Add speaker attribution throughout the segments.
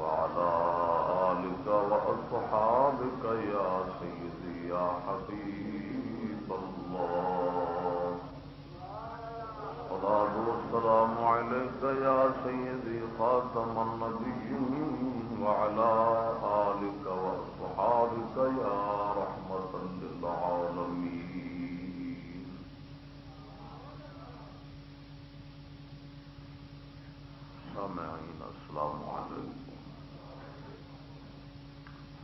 Speaker 1: وعلى آلك وأصحابك يا سيدي يا حبيب الله. صلاة والسلام عليك يا سيدي خاتم النبيين وعلى آلك وأصحابك يا رحمة للعالمين. سامعين السلام عليكم.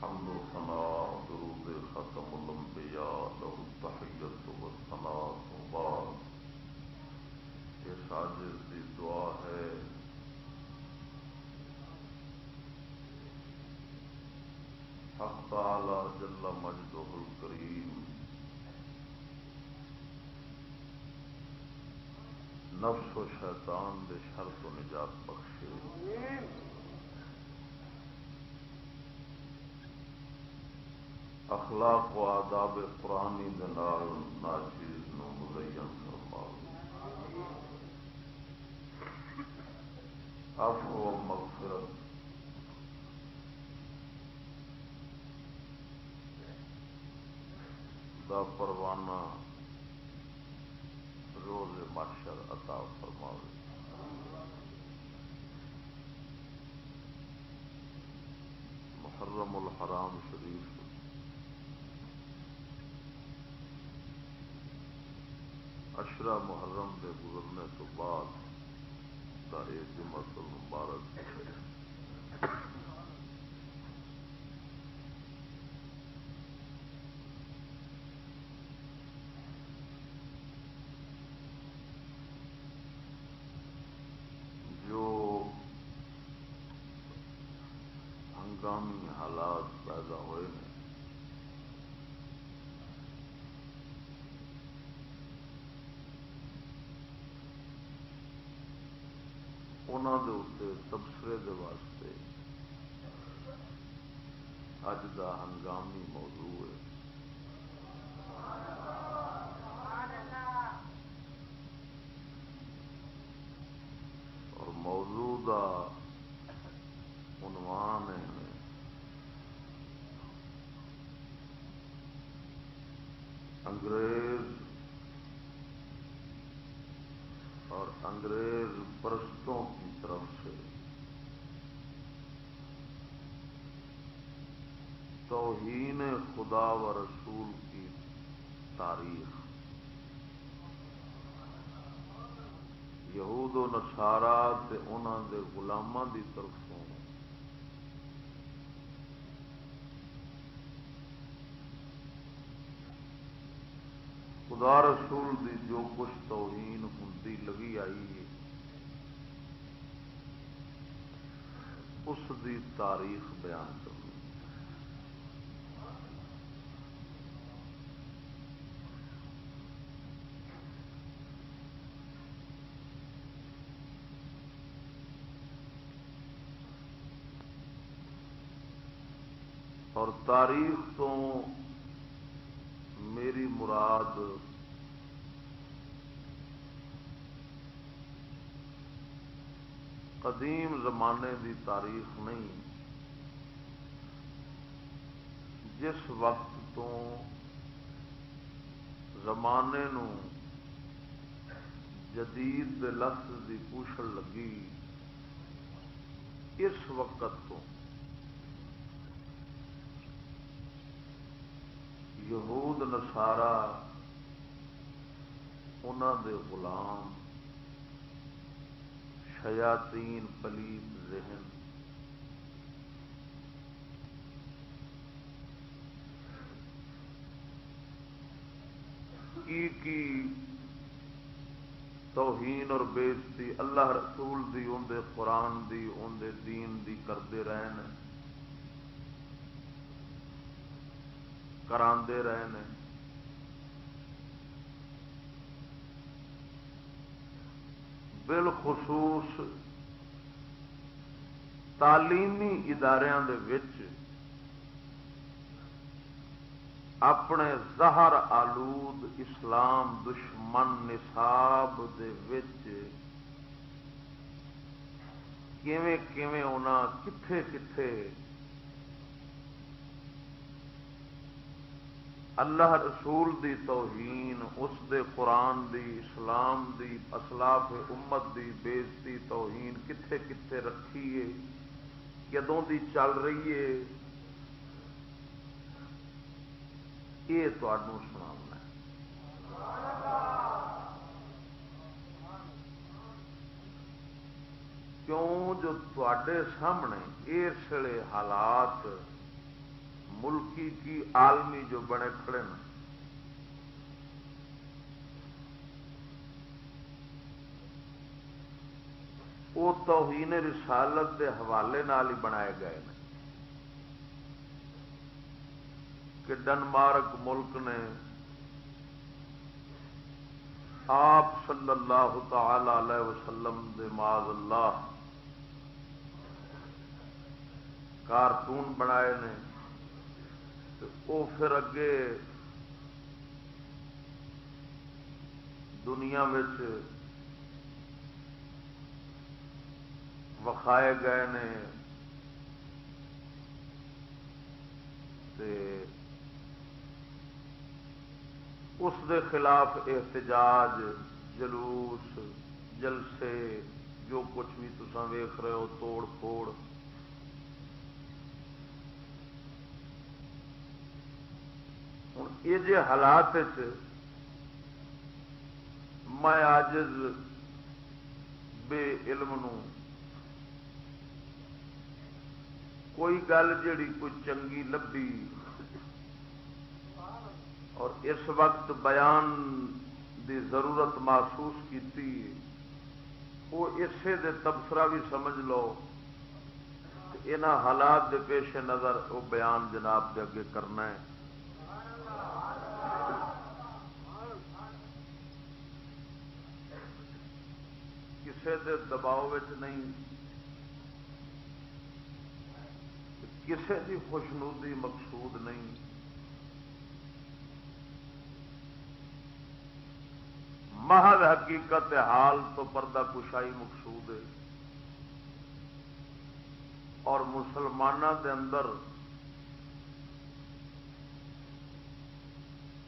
Speaker 1: حمد ثناء درود ختم الانبياء له التحية والثناء وبعد اس عاجز دی دعا ہے. حق تعالی جل مجدہ الکریم نفس و شیطان دے شر تو نجات بخشے اخلاق و آداب قرآنی دے نال ناچیز نو مزین فرماوے عفو و مغفرت۔ دا پروانہ روز محشر عطا فرماوے محرم الحرام شریف۔ اشرا محرم دے گزرنے تو بعد کا ایک جمعت المبارک جو ہنگامی حالات پیدا ہوئے ہیں دے اتنے تبصرے دے واسطے اج دا ہنگامی موضوع ہے اور موضوع دا عنوان ہے انگریز اور انگریز پرستوں کی طرف سے۔ توہین خدا و رسول کی تاریخ۔ یہود و نسارا انہوں کے غلاماں کی طرفوں خدا رسول دی جو کچھ توہین ہوں لگی آئی ہے، اس دی تاریخ بیان کرنی اور تاریخ تو مراد قدیم زمانے دی تاریخ نہیں، جس وقت تو زمانے نو جدید لفظ دی پوچھل لگی، اس وقت تو۔ یہود نسارا انہوں دے غلام، شیاطین پلیت ذہن۔ کی کی توہین اور بےزتی اللہ رسول دی اندر قرآن دی اندر دین دی کرتے رہے کرا رہے ہیں۔ بالخصوص تعلیمی اداروں کے اپنے زہر آلود اسلام دشمن نصاب دے وچ کیویں کیویں انہاں کتھے کتھے اللہ رسول دی توہین، اس دے قرآن دی، اسلام دی، اسلاف امت دی بےزتی، توہین کتھے کتھے رکھیے، کدوں دی چل رہی ہے؟ یہ سنا کیوں جو تے سامنے اس حالات ملکی کی عالمی جو بنے کھڑے ہیں۔ وہ توہین رسالت کے حوالے نال ہی بنائے گئے ہیں۔ کہ ڈنمارک ملک نے آپ صلی اللہ تعالی علیہ وسلم دے ماض اللہ کارٹون بنائے نے وہ پھر اگے دنیا وکھائے گئے نے اس دے خلاف احتجاج، جلوس، جلسے، جو کچھ بھی تسان ویخ رہے ہو، توڑ پھوڑ ہوں، یہ جے حالات میں آجز بے علم نو کوئی گل جیڑی کوئی چنگی لبھی اور اس وقت بیان دی ضرورت محسوس کی وہ اسے دے تبصرہ بھی سمجھ لو ان حالات دے پیش نظر وہ بیان جناب دے اگے کرنا ہے۔ کسے دے دباؤ نہیں، کسے دی خوشنودی مقصود نہیں۔ محض حقیقت حال تو پردہ کشائی مقصود ہے۔ اور مسلمانوں دے اندر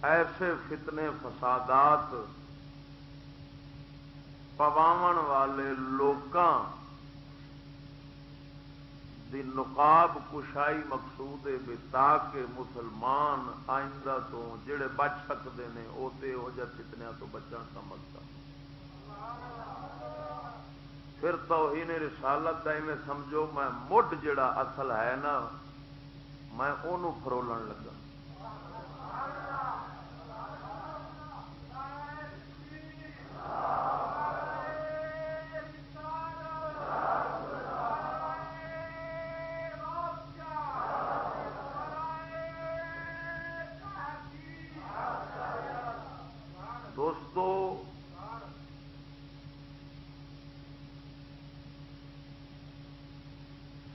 Speaker 1: ایسے فتنے، فسادات پواون والے لوکاں دی نقاب کشائی مقصود ہے تاکہ مسلمان آئندہ تو جڑے بچ سکتے ہیں وہ تو یہ فتنیا تو بچن سمجھتا پھر تو انہیں رسالت کا میں سمجھو میں مڈ جڑا اصل ہے نا میں انہوں فرولن لگا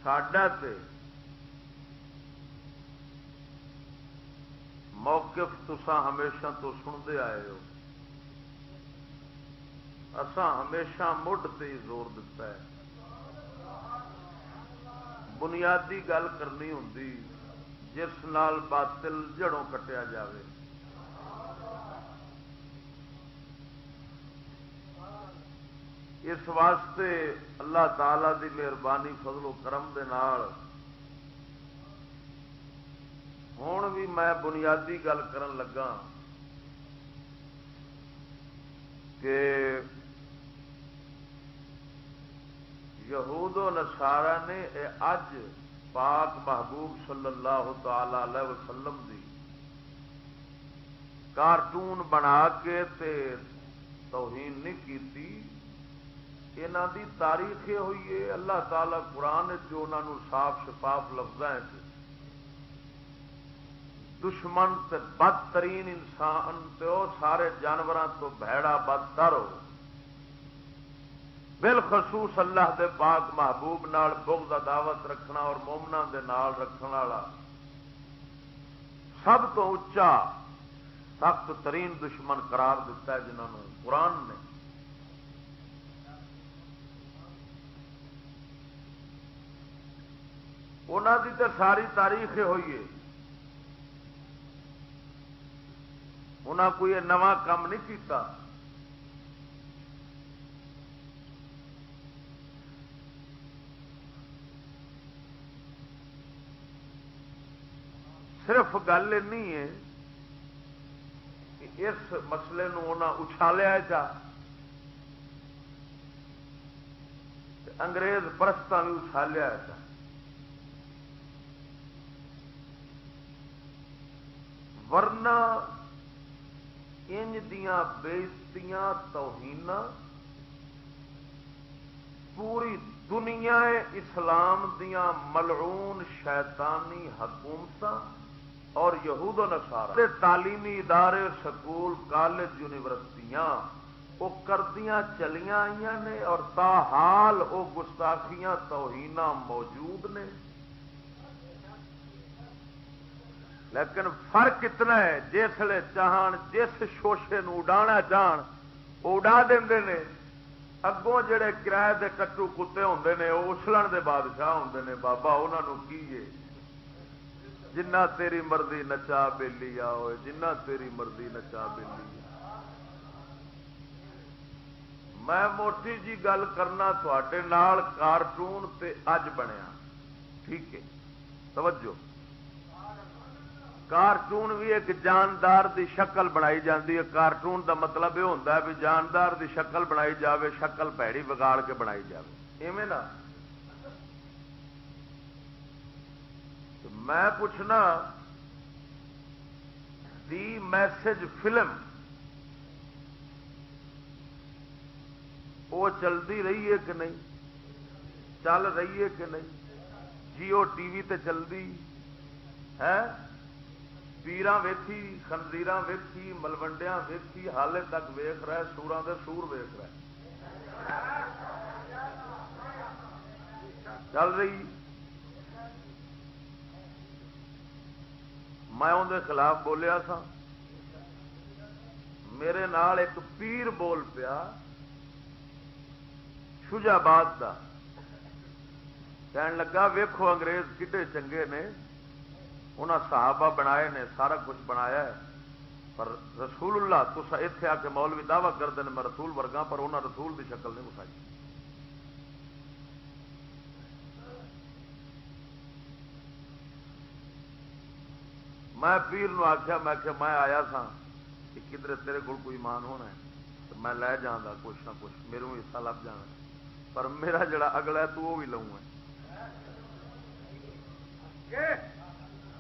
Speaker 1: ساڈا موقف تسا ہمیشہ تو سنتے آئے ہو۔ اسان ہمیشہ مڈ سے زور دتا ہے۔ بنیادی گل کرنی ہوں جس نال باطل جڑوں کٹیا جاوے۔ اس واسطے اللہ تعالی دی مہربانی فضل و کرم دے نال ہوں بھی میں بنیادی گل کرن لگا کہ یہود و نسارا نے اج پاک محبوب صلی اللہ تعالی علیہ وسلم دی کارٹون بنا کے تے توہین نہیں کیتی انہوں دی تاریخ یہ ہوئی ہے، اللہ تعالی قرآن جو انہوں صاف شفاف لفظ دشمن تے بدترین انسان تے او سارے جانوروں تو بھڑا بدتر ہو۔ بالخصوص اللہ دے پاک محبوب نال بغض دعوت رکھنا اور مومنا دے نال رکھنا والا۔ سب تو اچا سخت ترین دشمن قرار دیتا ہے جنہوں قرآن نے۔ انہوں کی تو ساری تاریخ ہوئی ہے۔ انہیں کوئی نواں کام نہیں کیتا۔ صرف گل ہے کہ اس مسئلے اچھالیا جا۔ انگریز پرستوں بھی اچھالیا جا۔ ورنہ انج دیا بےزتیاں توہین پوری دنیا اسلام دیا ملعون شیطانی حکومت اور یہود و نسارا تعلیمی ادارے، سکول، کالج، یونیورسٹیاں وہ کردیاں چلیاں آئی نے اور تاحال وہ گستاخیاں توہین موجود نے۔ لیکن فرق اتنا ہے جسے چاہن جس شوشے اڈانا چاہن وہ اڈا دے نے۔ اگوں جڑے کرائے دے کٹو کتے ہوں نے، وہ اچھلن دے بادشاہ ہوں نے۔ بابا انہوں کی جنہ تیری مرضی نچا بےلی آ ہوئے، جنہ تیری مرضی نچا بےلی میں موٹی جی گل کرنا تھوڑے کارٹون تے اج بنیا۔ ٹھیک ہے۔ توجہ۔ کارٹون بھی ایک جاندار دی شکل بنائی جاتی ہے۔ کارٹون دا مطلب یہ ہوتا ہے بھی جاندار دی شکل بنائی جاوے، شکل پیڑی بگاڑ کے بنائی جائے ایویں نا؟ میں پوچھنا، دی میسج فلم وہ چلتی رہی ہے کہ نہیں؟ چل رہی ہے کہ نہیں؟ جیو ٹی وی تے چلتی ہے پیران ویکھی خنزیر ویکھی ملوڈیا ویکھی حالے تک ویخ رہا سورا دے سور ویخ رہا چل رہی میں اندر خلاف بولیا سا میرے نال ایک پیر بول پیا شجاباد کا کہن لگا ویکھو انگریز کڈے چنگے نے انہاں صحابہ بنائے نے، سارا کچھ بنایا ہے۔ پر رسول اللہ تو اتنے آ کے مولوی دعوی کرتے ہیں میں رسول ورگا پر انہوں رسول دی شکل نہیں اٹھائی میں پیر نو آخیا میں کہ میں آیا سا کہ کدھر تیرے کو کوئی مان ہونا ہے؟ تو میں لے جانا کچھ نہ کچھ میرے حصہ لب جانا پر میرا جڑا اگلا ہے، تو وہ بھی لوں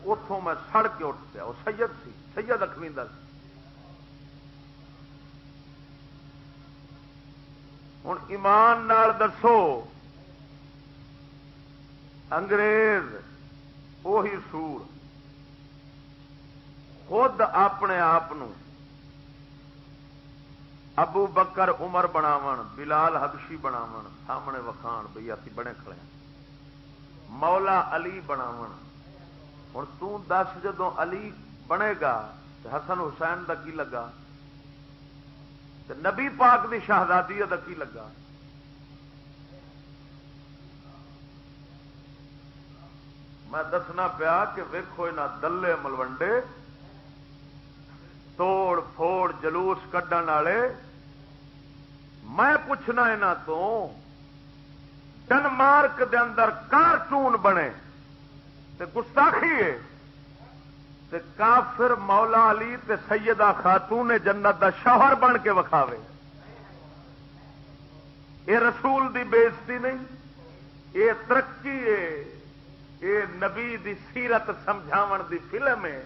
Speaker 1: اتوں میں سڑ کے اٹھ پیا۔ وہ سید سی، سید اخویندہ ہوں ایمان نال دسو، انگریز وہی سور۔ خود اپنے آپ ابو بکر عمر بناو بلال حبشی بناو سامنے وکھان بھائی ابھی بنے کھڑے مولا علی بناو ہوں تس جدو علی بنے گا حسن حسین کا کی لگا؟ نبی پاک کی شہزادی کا کی لگا؟ میں دسنا پیا کہ ویکو یہاں دلے ملوڈے توڑ پھوڑ جلوس کھڈن والے، میں پوچھنا یہاں تو، ڈنمارک دے اندر کارٹون بنے۔ تے گستاخی ہے۔ تے کافر مولا علی تے سیدہ خاتون جنت دا شوہر بن کے وکھاوے۔ یہ رسول دی بےزتی نہیں یہ ترقی ہے یہ نبی دی سیرت سمجھاون دی فلم ہے۔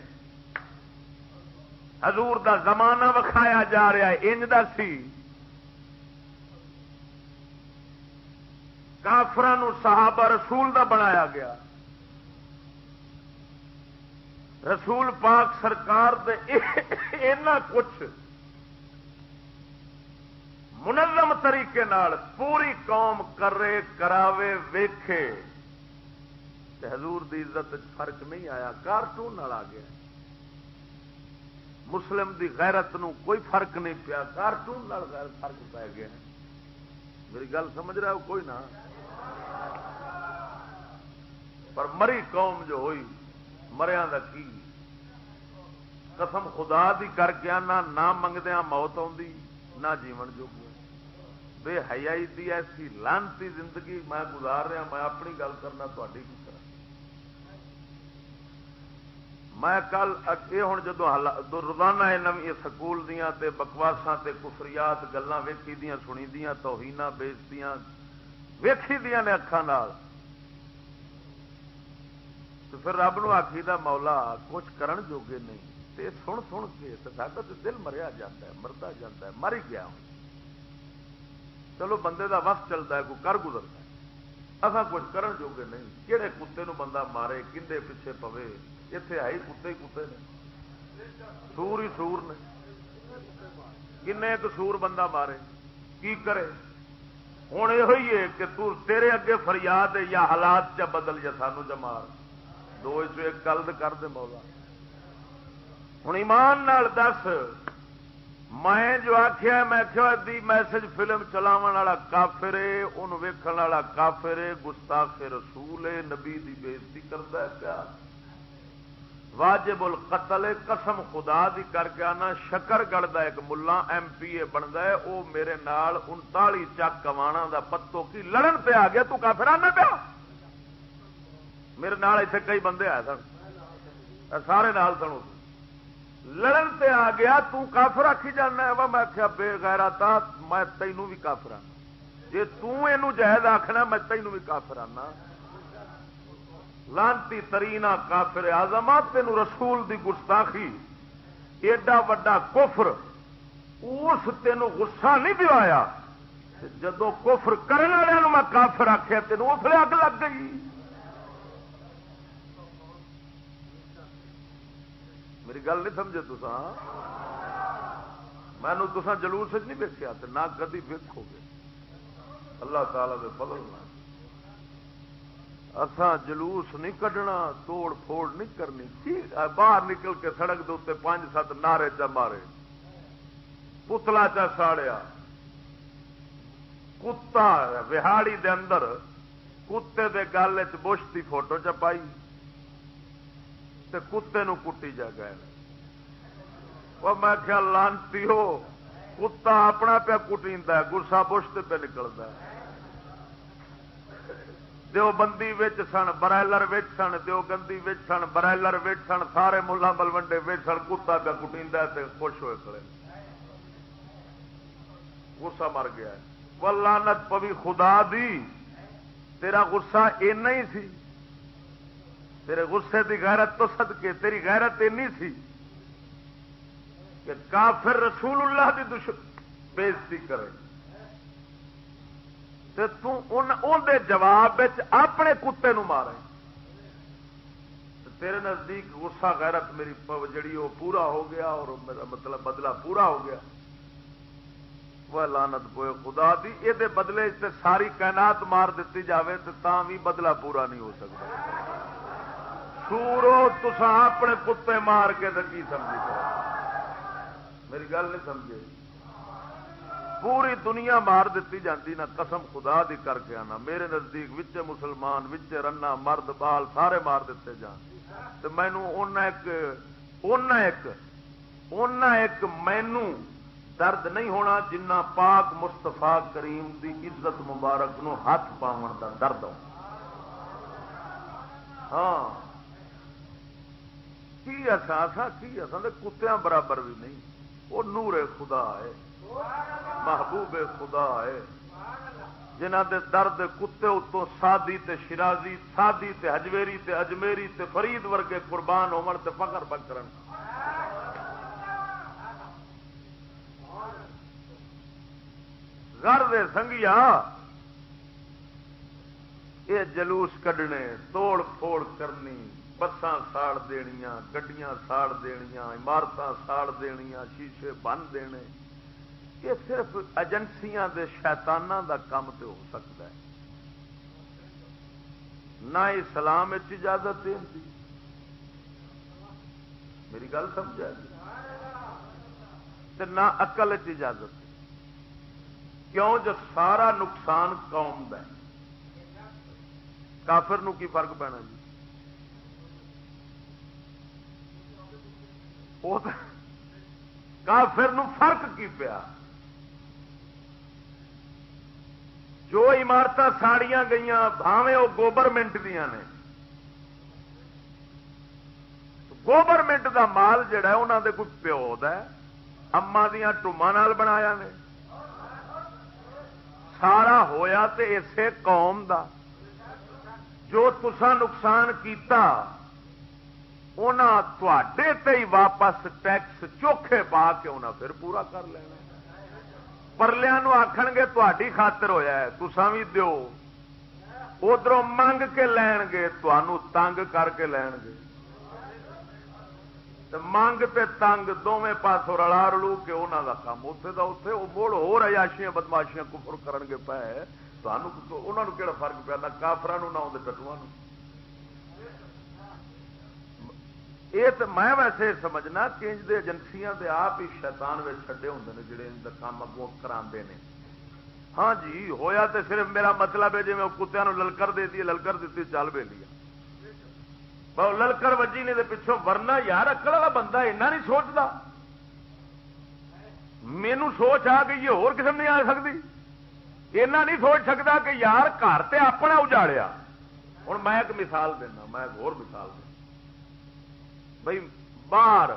Speaker 1: حضور دا زمانہ وکھایا جا رہا ہے، انج دا سی۔ کافران صحابہ رسول دا بنایا گیا۔ رسول پاک سرکار دے اینا کچھ منظم طریقے نال پوری قوم کرے، کراوے، ویکھے۔ حضور دی عزت فرق نہیں آیا، کارٹون آ گیا۔ مسلم دی غیرت نو کوئی فرق نہیں پیا، کارٹون فرق پی گیا۔ میری گل سمجھ رہا ہو؟ کوئی نہ۔ پر مری قوم جو ہوئی مریا کا کی؟ قسم خدا دی کر کے آنا، نہ منگدیا موت آتی نہ جیون جو بے حیائی دی ایسی لانتی زندگی میں گزار رہا، میں اپنی گل کرنا تاری کی میں کل یہ ہوں جدو روزانہ نو سکول دیا بکواسا کفریات گلان ویکھی دیا سنی دیا توہین بیچتی ویکھی دیا نے اکھان تو پھر رب نو آخی دا مولا کچھ کرن جوگے نہیں۔ تے سن سن کے ساڈا تو دل مریا جاتا ہے مرتا جاتا ہے، مر ہی گیا ہوں۔ چلو بندے دا وقت چلتا ہے، کوئی کر گزرتا ہے۔ اصا کچھ کرن جوگے نہیں۔ کہڑے کتے نو بندہ مارے کھے پیچھے پوے اتنے آئی کتے ہی کتے نے۔ سور ہی سور نے۔ کن سور بندہ مارے، کی کرے؟ ہوں یہ کہ تیرے اگے فریاد یا حالات چ بدل یا سانو جمار دو ایک گل کر دے مولا۔ ہوں ایمان نال دس، میں جو آخیا میں دی میسج فلم چلاو والا کافر ان ویکن والا کافر گستاخ رسول نبی دی بےزتی کرتا ہے پیا واجب القتل قسم خدا دی کر کے آنا، شکر گڑھ کا ایک ملا ایم پی اے بنتا ہے وہ میرے نال انتالی چک کمانا دا پتو کی لڑن پہ آ گیا، تو کافر آنا پیا میرے نال اتنے کئی بندے آئے سن۔ سارے نال سن لڑن تے آ گیا، تو کافر آخی جانا وا میں آخیا بے گیرا تا، میں تینوں بھی کافر آنا۔ جی تہد آخنا میں تینوں بھی کافر آنا۔ لانتی ترینا کافر آزم تین رسول دی گستاخی۔ ایڈا وڈا کفر، اس تین گسا نہیں دوایا جدو کفر کرنے والوں میں کافر آخیا تین اس لیے اگ لگ گئی۔ میری گل نہیں سمجھے تسا مینو تسا جلوس نہیں ویکیا نہ کدی ویکو گے۔ اللہ تعالی دے فضل اسان جلوس نہیں کڈنا، توڑ پھوڑ نہیں کرنی۔ باہر نکل کے سڑک دے پانچ سات نعرے چا مارے۔ پتلا چا ساڑیا۔ کتا، وہاڑی دے اندر کتے دے گل چ کی فوٹو چپائی تے کتے نو کٹی جا گئے۔ وہ میں خیال لانتی ہو، کتا اپنا پیا کٹی گسا بش پہ نکلتا ہے۔ دو بندی سن، برائلر سن دو گندی سن، برائلر سن، سارے ملا بلوڈے سن، کتا پیا کٹی خوش ہوئے کھڑے۔ گسا مر گیا وہ لانت پوی خدا دی، تیرا گسا اینا ہی سی۔ تیرے غصے دی غیرت تو سد کے تیری غیرت اینی سی۔ کہ کافر رسول اللہ دی دشمن بےزتی کرے۔ دے جواب اپنے کتے نو مارے۔ تیرے نزدیک غصہ غیرت میری جڑی وہ پورا ہو گیا اور میرا مطلب بدلہ پورا ہو گیا۔ وہ لانت پوئے خدا دی۔ یہ بدلے تے ساری کائنات مار دیتی جاوے تو تاں بھی بدلہ پورا نہیں ہو سکتا۔ سورو تسا اپنے کتے مار کے تو کی سمجھی کرو؟ میری گل نہیں سمجھے۔ پوری دنیا مار دیتی جاتی نا قسم خدا دی کر کے آنا۔ میرے نزدیک وچے مسلمان وچے رنا، مرد، بال، سارے مار دیتے جان۔ تو مینو ایک ایک ایک مینو درد نہیں ہونا جنہ پاک مستفا کریم دی عزت مبارک نو ہاتھ پاؤن دا درد ہو۔ ہاں۔ کی اصا اصا کی اصا کتیا برابر بھی نہیں۔ وہ نور خدا ہے، محبوب خدا ہے۔ جنہ دے درد کتے اتوں سادی تے شرازی، سادی تے ہجویری تے اجمیری تے فرید ورگے قربان ہون تے فخر بکر گھر دے سنگیا، یہ جلوس کڈنے، توڑ پھوڑ کرنی۔ بسان ساڑ دنیا گڈیاں ساڑ دنیا عمارت ساڑ دنیا شیشے بن دینے یہ صرف ایجنسیاں دے شیطانہ دا کام تو ہو سکتا ہے نہ اسلام اجازت دیں میری گل سمجھا جی نہ اقل اجازت کیوں جو سارا نقصان قوم دا کافر نو کی فرق پینا جی کافر نو فرق کی پیا؟ جو عمارت ساڑیاں گئی بھاوے وہ گوورمنٹ دیا نے۔ گوورمنٹ دا مال جڑا انہوں دے کوئی پیو اما دیا ٹوما بنایا نے۔ سارا ہویا تے اسے قوم دا۔ جو تسا نقصان کیتا تے ہی واپس ٹیکس چوکھے پا کے انہیں پھر پورا کر لینا پرلیا آخ گے تھی خاطر ہوا ہے تسا بھی دو ادھر منگ کے لین گے تنگ کر کے لین گے۔ منگ تے تنگ دونوں پاسوں رلا رلو کے انہوں کا کام اتنے کا اتنے وہ مڑ ہو رہاشیاں بدماشیاں کفر کر گے پے انہوں نے کہڑا فرق پیا نہ کافر نہ آدھے ٹٹوا یہ تو میں ویسے سمجھنا کہ دے ایجنسیاں دے آپ ہی شیطان میں چھڈے ہوں نے جڑے ان کام اگوں کرا ہاں جی ہویا تو صرف میرا مطلب ہے جی میں کتیا للکر دے دی للکر دیتی چل بے لیا للکر وجی نے پچھوں ورنا یار اکڑ والا بندہ ایسا نہیں سوچتا مینو سوچ آ گئی ہو قسم نہیں آ سکتی ایسا نہیں سوچ سکتا کہ یار گھر تے اپنا اجاڑیا ہوں میں ایک مثال دینا میں ایک اور مثال دینا بھائی باہر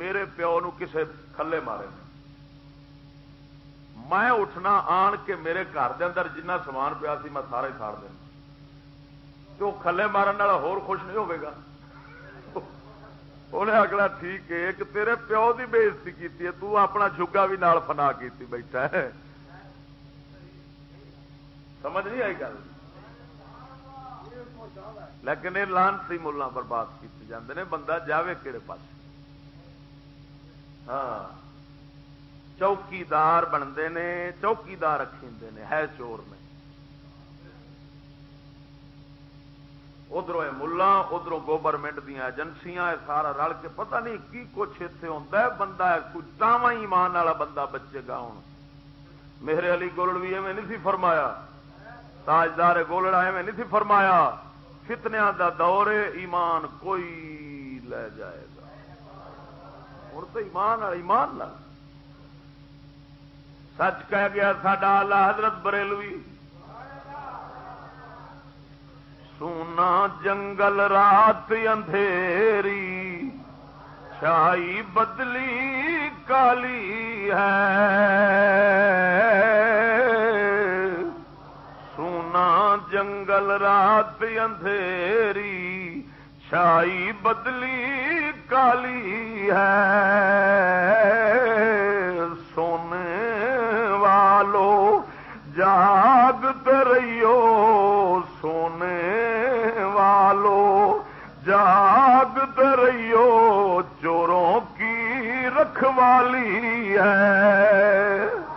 Speaker 1: میرے پیو نو کسے کھلے مارے میں اٹھنا آن کے میرے گھر دے اندر جنہ سامان پیا سی میں سارا ہی ساڑ دینا تو کھلے مارن والا ہور خوش نہیں ہوگا انہیں اگلا ٹھیک ہے کہ تیرے پیو کی بےزتی کی تو اپنا جگا بھی نال فنا کی بیٹھا ہے۔ سمجھ نہیں آئی گل؟ لیکن یہ لانسی ملا برباد کیتے جاندے نے، بندہ جاوے کہڑے پاس ہاں۔ چوکیدار بنتے نے، چوکیدار رکھے نے، ہے چور نے ادھر ملا ادھر گورنمنٹ دیا ایجنسیاں سارا رل کے پتہ نہیں کی کچھ اتنے ہوتا ہے۔ بندہ کچھ تاوا ایمان والا بندہ بچے گا ہوں میرے علی گولڑ بھی ایویں نہیں سی فرمایا۔ تاجدار گولڑا ایویں نہیں سی فرمایا۔ فتنیا دا دور ایمان کوئی لے جائے گا۔ ہوں تو ایمان ایمان لا سچ کہہ گیا ساڈا آلہ حضرت بریلوی۔ سونا جنگل رات اندھیری، چھائی بدلی کالی ہے۔ جنگل رات اندھیری چھائی بدلی کالی ہے سونے والو جاگ رہیو سونے والو جاگ رہیو چوروں کی رکھوالی ہے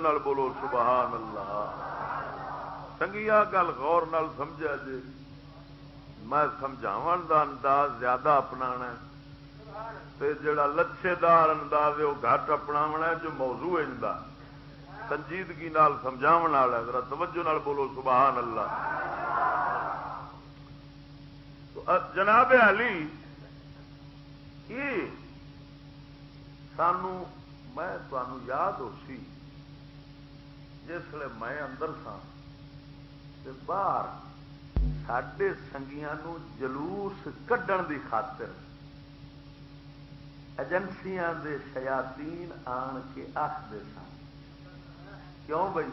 Speaker 1: نال بولو، سبحان اللہ۔ چنگیا گل غور نال سمجھا جی میں سمجھاو دا انداز زیادہ اپنا جڑا لچھے دار انداز ہے وہ گھٹ اپنا جو موضوع ہے سنجیدگی نال سمجھاو ذرا توجہ نال بولو، سبحان اللہ۔ جناب علی، یہ سانو، میں یاد ہو سی جس میں اندر سا باہر سڈے سنگیا جلوس کڈن دی خاطر ایجنسیاں دے شیاتین آن کے آخر سن کیوں بھائی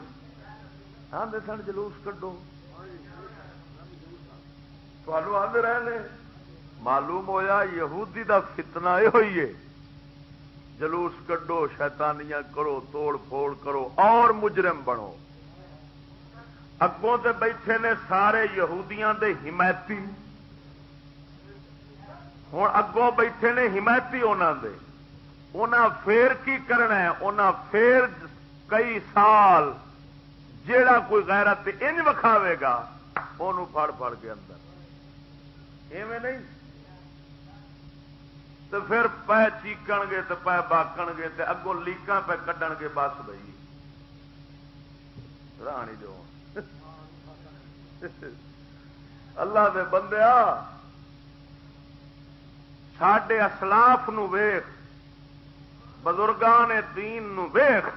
Speaker 1: آدھے سن جلوس کڈو۔ آدھے رہے معلوم ہویا یہودی دا فتنہ یہ ہوئی ہے۔ جلوس کڈو، شیطانیاں کرو، توڑ پھوڑ کرو، اور مجرم بنو۔ اگوں تے بیٹھے نے سارے یہودیاں دے حمایتی۔ ہوں اگوں بیٹھے نے حمایتی انہوں دے۔ انہاں پھر کی کرنا ہے؟ انہاں پھر کئی سال جیڑا کوئی غیرت انج وکھاوے گا وہ پڑ پڑ کے اندر۔ ایویں نہیں۔ تو پھر پہ چیکن گے تو پہ باکن گے تو اگوں لیکاں پہ کڈن گے بس بھائی۔ رانی جو۔ اللہ دے بندیا سڈے اسلاف ویخ، بزرگان دین نو ویخ۔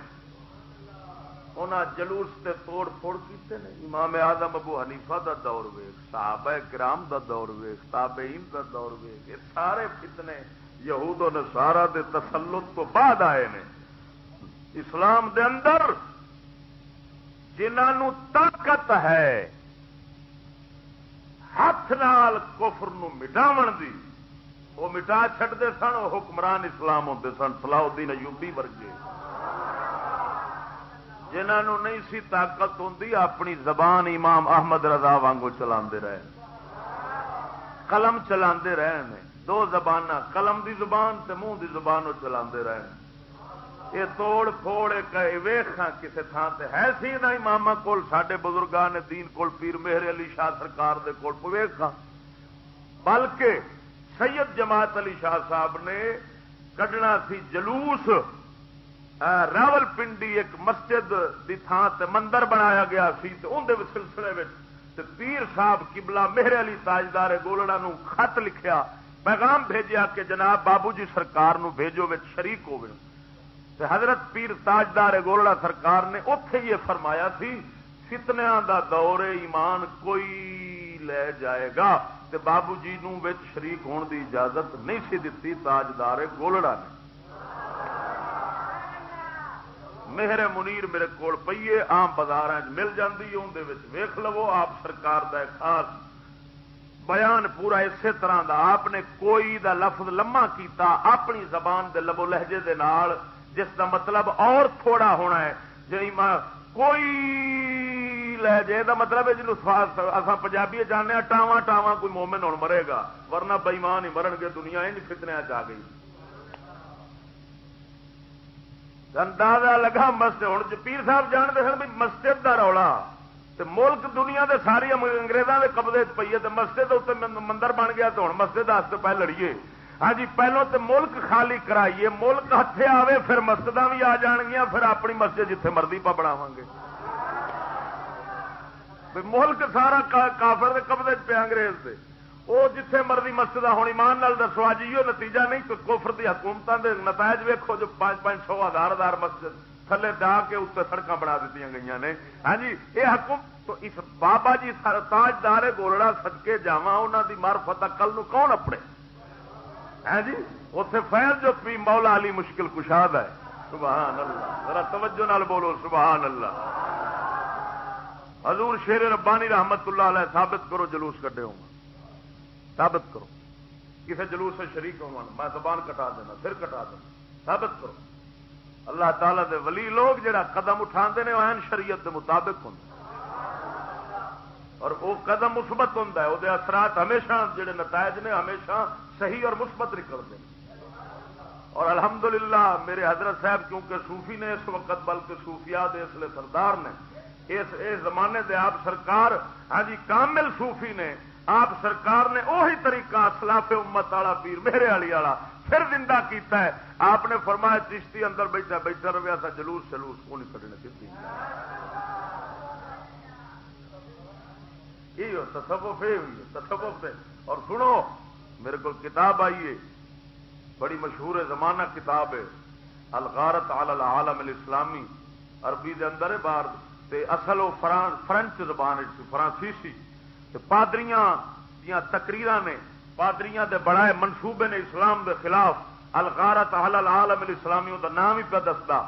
Speaker 1: انہاں جلوس تے توڑ پھوڑ کیتے نے۔ امام آدم ابو حنیفہ دا دور ویخ، صحابہ کرام دا دور ویخ، تابعین دا دور ویخ، یہ سارے فتنے یہود و نصارا دے تسلط تو بعد آئے نے۔ اسلام دے اندر جنہوں طاقت ہے، ہاتھ نال کفر نو مٹاو دی، وہ مٹا چڈتے سن، وہ حکمران اسلام ہوتے سن سلاح الدین ایوبی ورگے۔ جنہوں نہیں سی طاقت ہوں اپنی زبان امام احمد رضا وانگو چلا رہے۔ قلم چلا رہے ہیں دو زبان قلم دی زبان تے منہ دی زبان وہ چلا رہے۔ یہ توڑ پھوڑ ویخا کسی تھان سے ہے سی نہ امام کول سڈے بزرگان دین کول، پیر مہر علی شاہ سرکار دے کول ویخا بلکہ سید جماعت علی شاہ صاحب نے کڈنا سی جلوس۔ راول پنڈی ایک مسجد دی تھان تے مندر بنایا گیا سی اندر سلسلے پیر صاحب کبلا مہر علی تاجدار گولڑا نو خط لکھیا۔ پیغام بھیجیا کہ جناب بابو جی سرکار نو بھیجو شریک ہو حضرت پیر تاجدار گولڑا سرکار نے اتے یہ فرمایا سی فتنیا دا دور ایمان کوئی لے جائے گا۔ تے بابو جی نو شریک ہونے دی اجازت نہیں سی دتی تاجدار گولڑا نے۔ مہر منیر میرے کول پیے آم بازار مل جاتی اندر ویخ لو، آپ سرکار دا خاص بیان پورا اسی طرح دا، آپ نے کوئی دا لفظ لما کیتا اپنی زبان دے لبو لہجے دے نال، جس دا مطلب اور تھوڑا ہونا ہے۔ جی کوئی لہجے دا مطلب ہے جنوب اصا پنجابی جانے ٹاواں ٹاواں کوئی مومن ہوں مرے گا۔ ورنہ بئیمان ہی مرن گے، دنیا ان فتنیا چ گئی۔ اندازہ لگا مسجد ہوں پیر صاحب جانتے سن بھی مسجد کا رولا۔ ملک دنیا دے ساری انگریزوں کے قبضے پیے تو مسجد مندر بن گیا تو ہوں مسجد پہ لڑیے۔ ہاں جی پہلو تو ملک خالی کرائیے۔ ملک ہاتھے آوے پھر مسجد بھی آ جان گیا پھر اپنی مسجد جتھے مرضی پا بناو گے۔ ملک سارا کافر قبضے پہ انگریز سے وہ جتھے مرضی مسجد ہوں ایمان نال دسو اج یہ نتیجہ نہیں تو کوفر دی حکومتوں کے نتائج ویکو جو پانچ پانچ سو ہزار ہزار مسجد۔ تھلے دا کے اتنے سڑک بنا دیتی گئی نے۔ ہاں جی یہ حکومت تو اس بابا جی تاجدار گولڑا سدکے جا انہوں دی مارفت کل نو کون اپنے؟ ہاں جی اتے فیض جو پی مولا علی مشکل کشاد ہے۔ سبحان اللہ، ذرا توجہ نال بولو، سبحان اللہ۔ حضور شیر ربانی رحمت اللہ علیہ ثابت کرو، جلوس کٹے ہوں ثابت کرو۔ کسی جلوس سے شریک ہو میں زبان کٹا دینا پھر کٹا دینا۔ ثابت کرو۔ اللہ تعالی دے ولی لوگ جڑا قدم اٹھا نے، وہ شریعت دے مطابق ہوں اور وہ قدم مثبت ہوں وہ اثرات ہمیشہ، جڑے نتائج نے ہمیشہ صحیح اور مثبت نکلتے ہیں۔ اور الحمدللہ میرے حضرت صاحب، کیونکہ صوفی نے اس وقت، بلکہ صوفیات اس لیے سردار نے، اس زمانے دے آپ سرکار ہاں جی کامل صوفی نے، آپ سرکار نے وہی طریقہ سلاف امت والا پیر، میرے والی والا پھر زندہ کیتا ہے۔ آپ نے فرمایا چشتی اندر بیٹھا بیٹھا رہا تھا جلوس جلوس کو نہیں کٹنے کی۔ تصوف تصوف اور سنو، میرے کو کتاب آئیے بڑی مشہور زمانہ کتاب ہے۔ الغارت العالم الاسلامی۔ عربی دے اندر ہے، باہر تے اصل وہ فرانچ زبان فرانسیسی۔ پادریاں دیا نے پادریاں دے بڑا منصوبے نے اسلام دے خلاف الغارت العالم الاسلامی دا نام ہی پہ دستا۔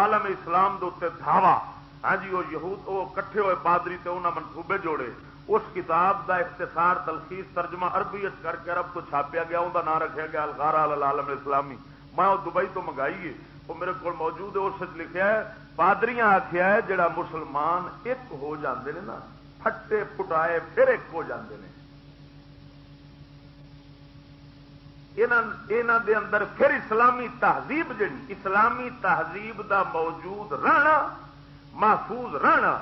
Speaker 1: عالم اسلام دے اتنے دھاوا۔ ہاں جی وہ یہود، وہ کٹھے ہوئے پادری تے انہاں منصوبے جوڑے۔ اس کتاب دا اختصار، تلخیص، ترجمہ عربی کر کے عرب تو چھاپیا گیا انہوں نام رکھا گیا الغارا العالم اسلامی میں وہ دبئی تو منگائی ہے، وہ میرے کو موجود ہے، اس لکھا ہے، پادریاں آخیا ہے، جڑا مسلمان ایک ہو جاندے نے نا، پھٹے پٹائے پھر ایک ہو جاندے نے۔ دے اندر پھر اسلامی تہذیب جڑی، اسلامی تہذیب دا موجود رہنا، محفوظ رہنا،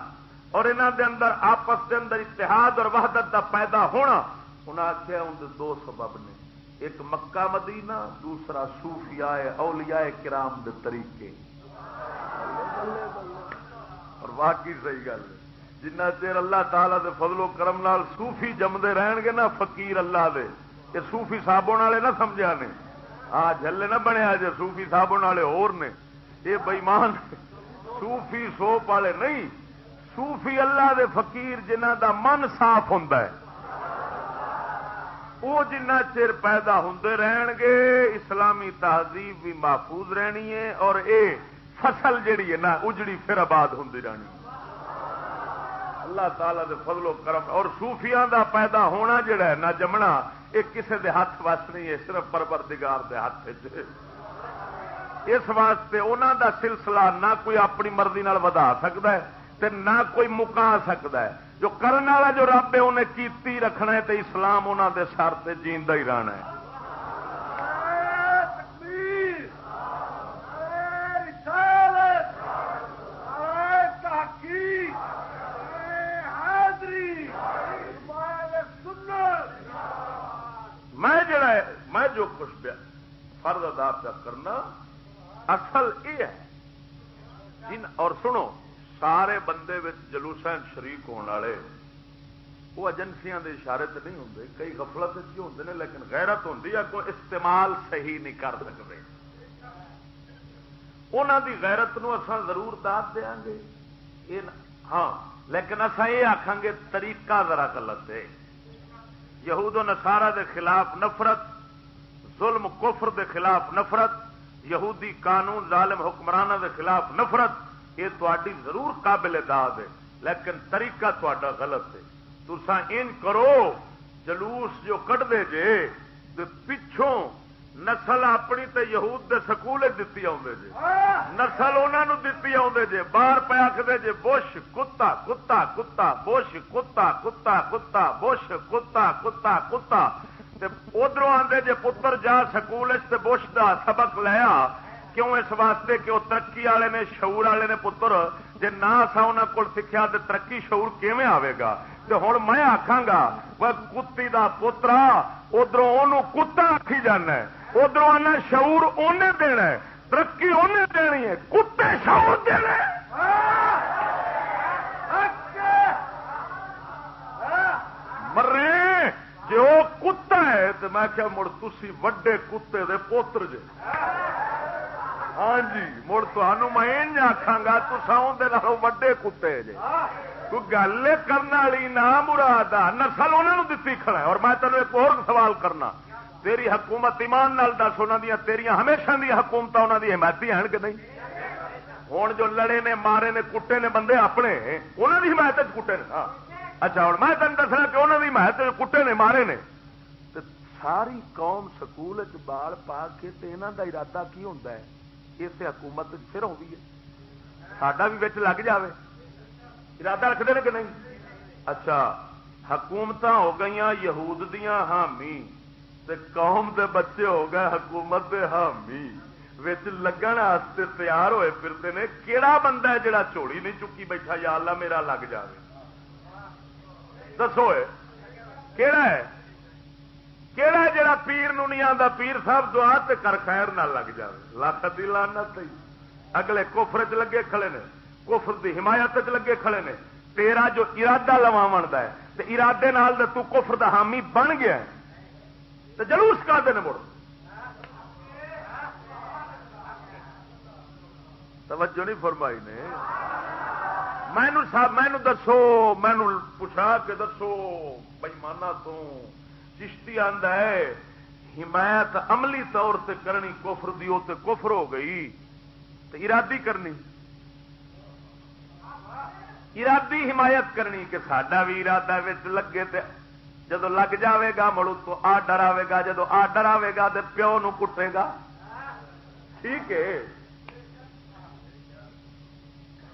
Speaker 1: اور انہوں دے اندر آپس دے اندر اتحاد اور وحدت دا پیدا ہونا انہیں آخیا ان دو سبب نے۔ ایک مکہ مدینہ، دوسرا صوفیاء اولیاء کرام دے طریقے۔ اور واقعی صحیح گل ہے۔ جنہ چیر اللہ تعالی دے فضل و کرم نال صوفی جمدے رہن گے نا، فقیر اللہ دے۔ یہ سوفی صابن والے نہ سمجھا نے۔ ہاں جلے نہ بنیا جی سوفی صابن والے اور نے۔ یہ بئیمان سوفی سوپ والے نہیں۔ سوفی اللہ دے فقیر جنہ دا من صاف ہوں وہ جنہ چر پیدا ہوں رہن گے، اسلامی تہذیب بھی محفوظ رہنی ہے اور اے فصل جیڑی ہے نا، اجڑی پھر آباد ہوں رہنی۔ اللہ تعالی دے فضل و کرم اور سوفیاں دا پیدا ہونا جڑا ہے، نہ جمنا۔ یہ کسی دے ہاتھ وس نہیں ہے، صرف پروردگار دے ہاتھ جی۔ اس واسطے انہوں دا سلسلہ نہ کوئی اپنی مرضی نال ودا سکتا ہے تے نہ کوئی مکا سکتا ہے۔ جو کرنے والا جو رب ہے، انہیں کیتی رکھنا ہے تے اسلام انہوں دے سر تے جیندا ہی رہنا ہے۔ جو کچھ فرض ادا پہ کرنا، اصل یہ ہے، جن، اور سنو، سارے بندے جلوس شریک ہونے والے، وہ ایجنسیاں دے اشارے تو نہیں ہوں کئی گفلت ہوتے ہیں لیکن غیرت ہوتی ہے کوئی استعمال صحیح نہیں کر سکتے۔ انہوں دی غیرت نو اصا ضرور داد دیا گے۔ ہاں لیکن اصا یہ آخان گے، طریقہ ذرا غلط ہے۔ یہود و نسارا دے خلاف نفرت ظلم، کفر دے خلاف نفرت، یہودی قانون، ظالم حکمرانہ دے خلاف نفرت، یہ تاری ضرور قابل داد ہے، لیکن طریقہ تا غلط ہے۔ تسا ان کرو، جلوس جو کٹ دے جے پچھوں نسل اپنی تے یہود دے سکول دتی آدھے جے۔ نسل انہوں دتی آدھے جے، باہر پہ آخر جے، بش، کتا کتا کتا، بش، کتا کتا کتا، بش، کتا کتا کتا ادھر آدھے جے پتر جا سکول بش دا سبق لیا کیوں اس واسطے کہ وہ ترقی والے نے، شعور والے نے پتر جی نہ سا انہوں کو سیکھا تو ترقی شعور کیون آئے گا؟ تو ہوں میں آخا گا، وہ کتی کا پوترا ادھر کتا آخی جانا ادھر آنا شعور انہیں دینا ترقی انہیں دینی ہے۔ کتے شعور دینا مرے! جی وہ کتا ہے تو میں کیا مڑ تھی وڈے کتے دے پوتر جے۔ ہاں جی مڑ تمہوں میں آخا گا تو وڈے کتے جے۔ تو گل کرنے والی نہ مراد آ، نسل انہوں دتی کھڑا ہے۔ اور میں تینوں ایک اور سوال کرنا۔ تیری حکومت ایمان نال دس انہوں دیا تیریا ہمیشہ دیا حکومت انہوں کی حمایتی ہیں کہ نہیں؟ ہوں جو لڑے نے، مارے نے، کٹے نے، بندے اپنے انہوں کی حمایت کٹے نے؟ ہاں۔ اچھا ہوں میں تین دسنا کہ انہوں کی حمایت کٹے نے مارے نے۔ ساری قوم سکول بال پا کے یہاں کا ارادہ کی ہوتا ہے؟ اس حکومت پھر ہوگی ہے۔ ساڈا بھی بچ لگ جائے ارادہ رکھتے ہیں کہ نہیں؟ اچھا حکومت ہو گئی یہود دیا حامی۔ قوم دے بچے ہو گئے حکومت دے حامی۔ لگن تیار ہوئے پھرتے ہیں کہڑا بندہ ہے جڑا چوڑی نہیں چکی بیٹھا؟ یا اللہ میرا لگ جائے دسو کہڑا ہے کہڑا جڑا پیر نو نہیں آتا پیر صاحب دعا تے کر خیر نہ لگ جائے لاکھ لانا اگلے کوفر چ لگے کھڑے نے کفر دی حمایت چ لگے کھڑے نے تیرا جو ارادہ لوا بنتا ہے تو ارادے نال تو کفر دا حامی بن گیا تو جلوس کا دن مڑ توجہ نہیں فرمائی نے مینو دسو، مینو پوچھا کے دسو بئیمانہ تو چشتی آد ہے، حمایت عملی طور سے کرنی کفر دی تے کفر ہو گئی تو ارادی کرنی۔ ارادی حمایت کرنی کہ سڈا بھی ارادہ لگے تے جدو لگ جاوے گا، مڑ تو آ ڈراوے گا، جدو آ ڈراوے گا تو پیو نو کٹے گا۔ ٹھیک ہے۔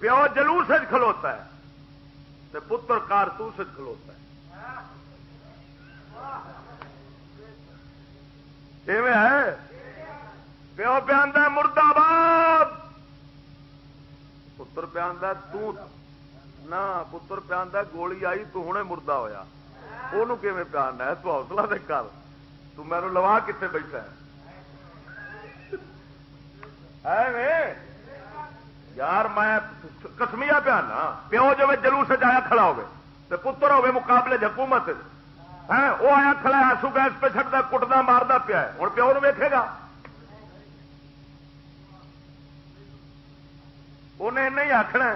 Speaker 1: پیو جلوس کھلوتا ہے پتر کارتوس کھلوتا ہے۔ ہے؟ پیو پہ مردہ باد پتر پہ پتر پہ گولی آئی تو ہوں مردہ ہوا وہ پیان ہے؟ تو حوصلہ دے کر۔ تو میرے لوا کتنے بیٹھا ہے۔ یار میں کسمیا پیانا پیو جو جلوس آیا کھڑا ہوگی پتر ہوگی مقابلے حکومت۔ ہاں، وہ آیا کھڑا آسو گیس پہ چڑھتا کٹتا مارتا پیا ہوں پیو ویکے گا۔ انہیں نہیں آخنا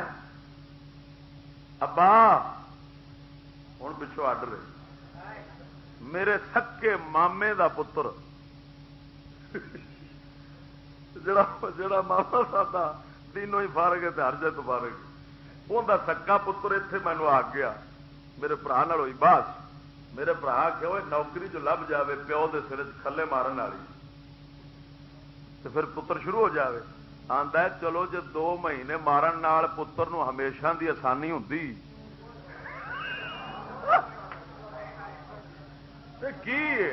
Speaker 1: ابا ہوں پچھو آڈر میرے سکے مامے دا پتر۔ جڑا جڑا ماما سا تینوں ہی فارگ ہے ہر جگہ تو فارگ ان کا سکا پتر اتے مینو آ گیا۔ میرے برا ہوئی بس میرے برا کہ وہ نوکری جو لب جائے پیو کے سر کھلے مارن والی۔ تو پھر پتر شروع ہو جائے آتا ہے چلو جی دو مہینے مارن نال پتر نو ہمیشہ دی آسانی ہوں کی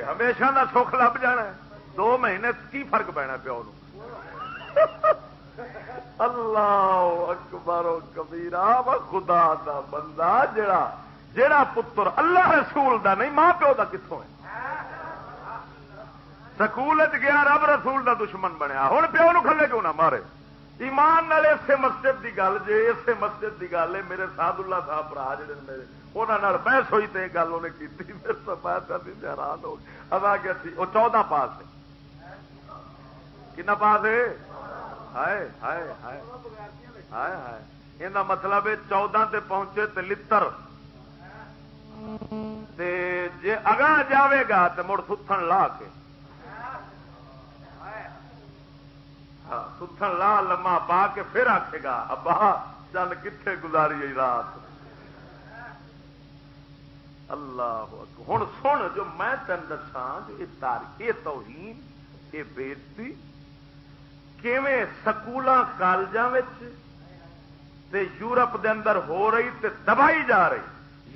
Speaker 1: ہمیشہ دا سکھ لب جانا دو مہینے کی فرق پینا پیو نو اللہ اکبر کبیرا خدا دا بندہ جڑا جڑا پتر اللہ رسول دا نہیں، ماں پیو دا کتوں ہے۔ سکول گیا، رب رسول دا دشمن بنیا۔ ہوں پیو نو کھلے کیوں نہ مارے؟ ایمان نال اسے مسجد دی گل، جے اسے مسجد دی گل ہے، میرے سعد اللہ صاحب برا جڑے میرے انہوں بحث ہوئی تو گل انہیں کی حیران ہو ادا کیا وہ چودہ پاس ہے۔ کنا پاس ہے؟ ہائے ہائے ہائے ہائے ہائے۔ یہ مطلب چودہ تے پہنچے تے لتر۔ جی اگاں جاوے گا تو مڑ ستھن لا کے۔ ہاں، ستھن لا لما پا کے پھر آخے گا ابا چند کتنے گزاری رات؟ اللہ ہوں سن جو میں تین دسا یہ تاریخ توہین یہ بےزتی سکول کالجوں یورپ دے اندر ہو رہی تے دبائی جا رہی،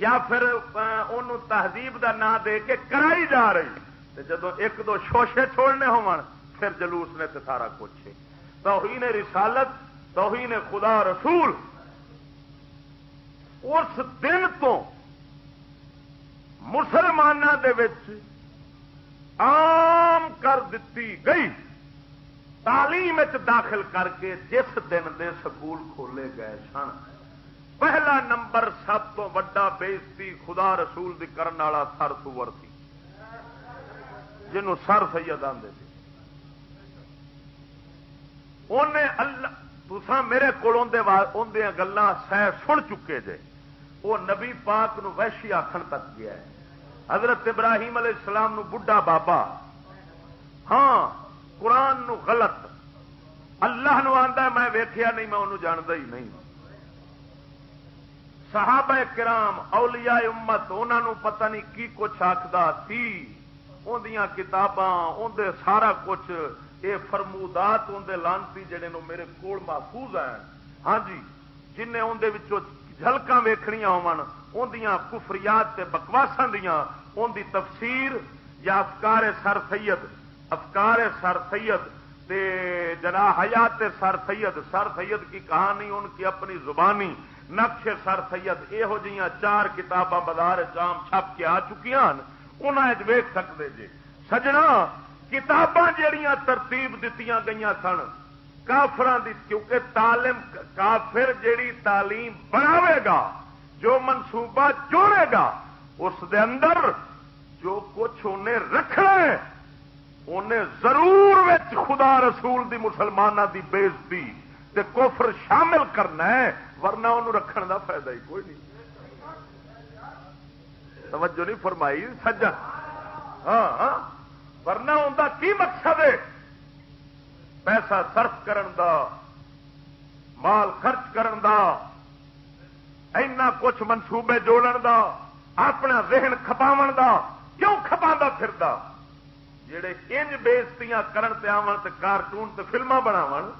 Speaker 1: یا پھر ان تہذیب دا نام دے کے کرائی جا رہی۔ جدو ایک دو شوشے چھوڑنے ہو پھر جلوس نے تو سارا کچھ توہین رسالت، توہین خدا رسول۔ اس دن تو مسلمانوں کے عام کر دیتی گئی۔ تعلیم داخل کر کے جس دن دے سکول کھولے گئے سن۔ پہلا نمبر سب تو وا بےزتی خدا رسول دی کرن والا سر سور سی جنوں سر سید آدھے اللہ تسا میرے کو گلا سہ سن چکے جے۔ وہ نبی پاک نو وحشی آخر تک گیا ہے۔ حضرت ابراہیم علیہ السلام نو بڈھا بابا۔ ہاں قرآن نو غلط۔ اللہ نو آندا میں ویخیا نہیں، میں انہوں جانتا ہی نہیں۔ صحابہ کرام، اولیاء امت انہوں پتہ نہیں کی کچھ آخدا سی۔ اندیاں کتاباں اندر سارا کچھ۔ یہ فرمودات اندر لانتی جڑے نو میرے کول محفوظ ہیں۔ ہاں جی جن اندر جھلک ویخنیا ہوندیاں کفریات تے بکواساں دیاں ان دی تفسیر یا افکار سر سید افکار سر سید تے جنا حیات سر سید سر سید کی کہانی، ان کی اپنی زبانی نقش سر سید یہو جہاں چار کتاباں بازار چام چھپ کے آ چکی انہیں ویک سکتے جی سجنا، کتاباں جہیا ترتیب دیتی گئی سن کافران دی، کیونکہ تعلیم، کافر جیڑی تعلیم بناوے گا، جو منصوبہ جوڑے گا، اس دے اندر جو کچھ انہیں رکھنا ہے انہیں ضرور وچ خدا رسول دی مسلمانوں دی بےزتی تے کفر شامل کرنا ہے ورنہ انہوں رکھن دا فائدہ ہی کوئی نہیں۔ توجہ نہیں فرمائی سجا۔ ہاں, ہاں۔ ورنہ ان کا کی مقصد ہے؟ پیسہ صرف کرن دا مال خرچ کرن دا اینا کچھ منصوبے جوڑن دا اپنا ذہن کھپاو دا کیوں کھپا پھردا؟ جڑے انج بےزتیاں کرن تے آون تے کارٹون تے فلماں بناون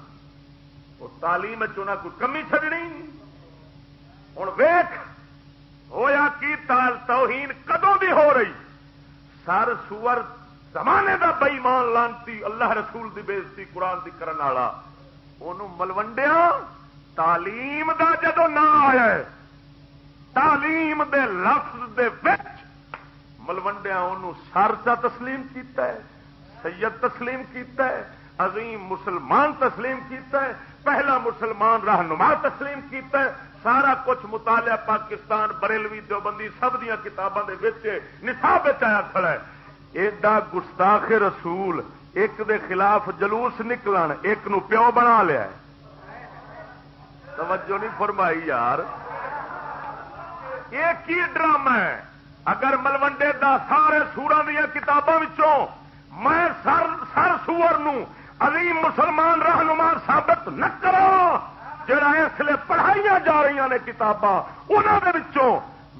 Speaker 1: وہ تعلیم چنا کوئی کمی چڈنی ہوں ویخ ہویا کی تال توہین کدوں بھی ہو رہی؟ سر سور زمانے دا بئیمان لانتی اللہ رسول دی بےزتی قرآن کی کرن والا۔ ملوڈیا تعلیم دا جدو نہ آیا تعلیم دے لفظ دے وچ ملوڈیا ان سر تسلیم کیتا ہے، سید تسلیم کیتا ہے، عظیم مسلمان تسلیم کیتا ہے، پہلا مسلمان رہنما تسلیم کیتا ہے، سارا کچھ مطالعہ پاکستان، بریلوی دیوبندی، سب دیا کتابوں کے نصاب آیا کھڑا ہے۔ ایڈا گستاخ رسول، ایک دے خلاف جلوس نکلن، ایک نو پیو بنا لیا توجہ نہیں فرمائی یار۔ یہ کی ڈرامہ ہے؟ اگر ملوڈے دا سارے سورا دیا کتابوں میں سر سر سور عظیم مسلمان رہنما ثابت نہ کرو جڑا اس لیے پڑھائی جا رہی نے کتاباں انہوں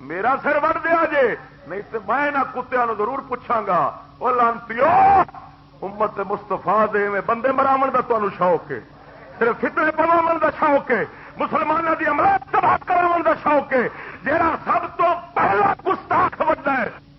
Speaker 1: میرا سر وڑ دیا جے، نہیں تو میں کتیا ضرور پوچھا گا۔ وہ لانتی امت مستفا دے میں بندے مراو کا تمہیں شوق ہے، صرف فتنے پواو کا شوق ہے۔ مسلمانوں کی امراض تباہ کرا شوق ہے جہاں سب تو پہلا گستاخ وڈا ہے۔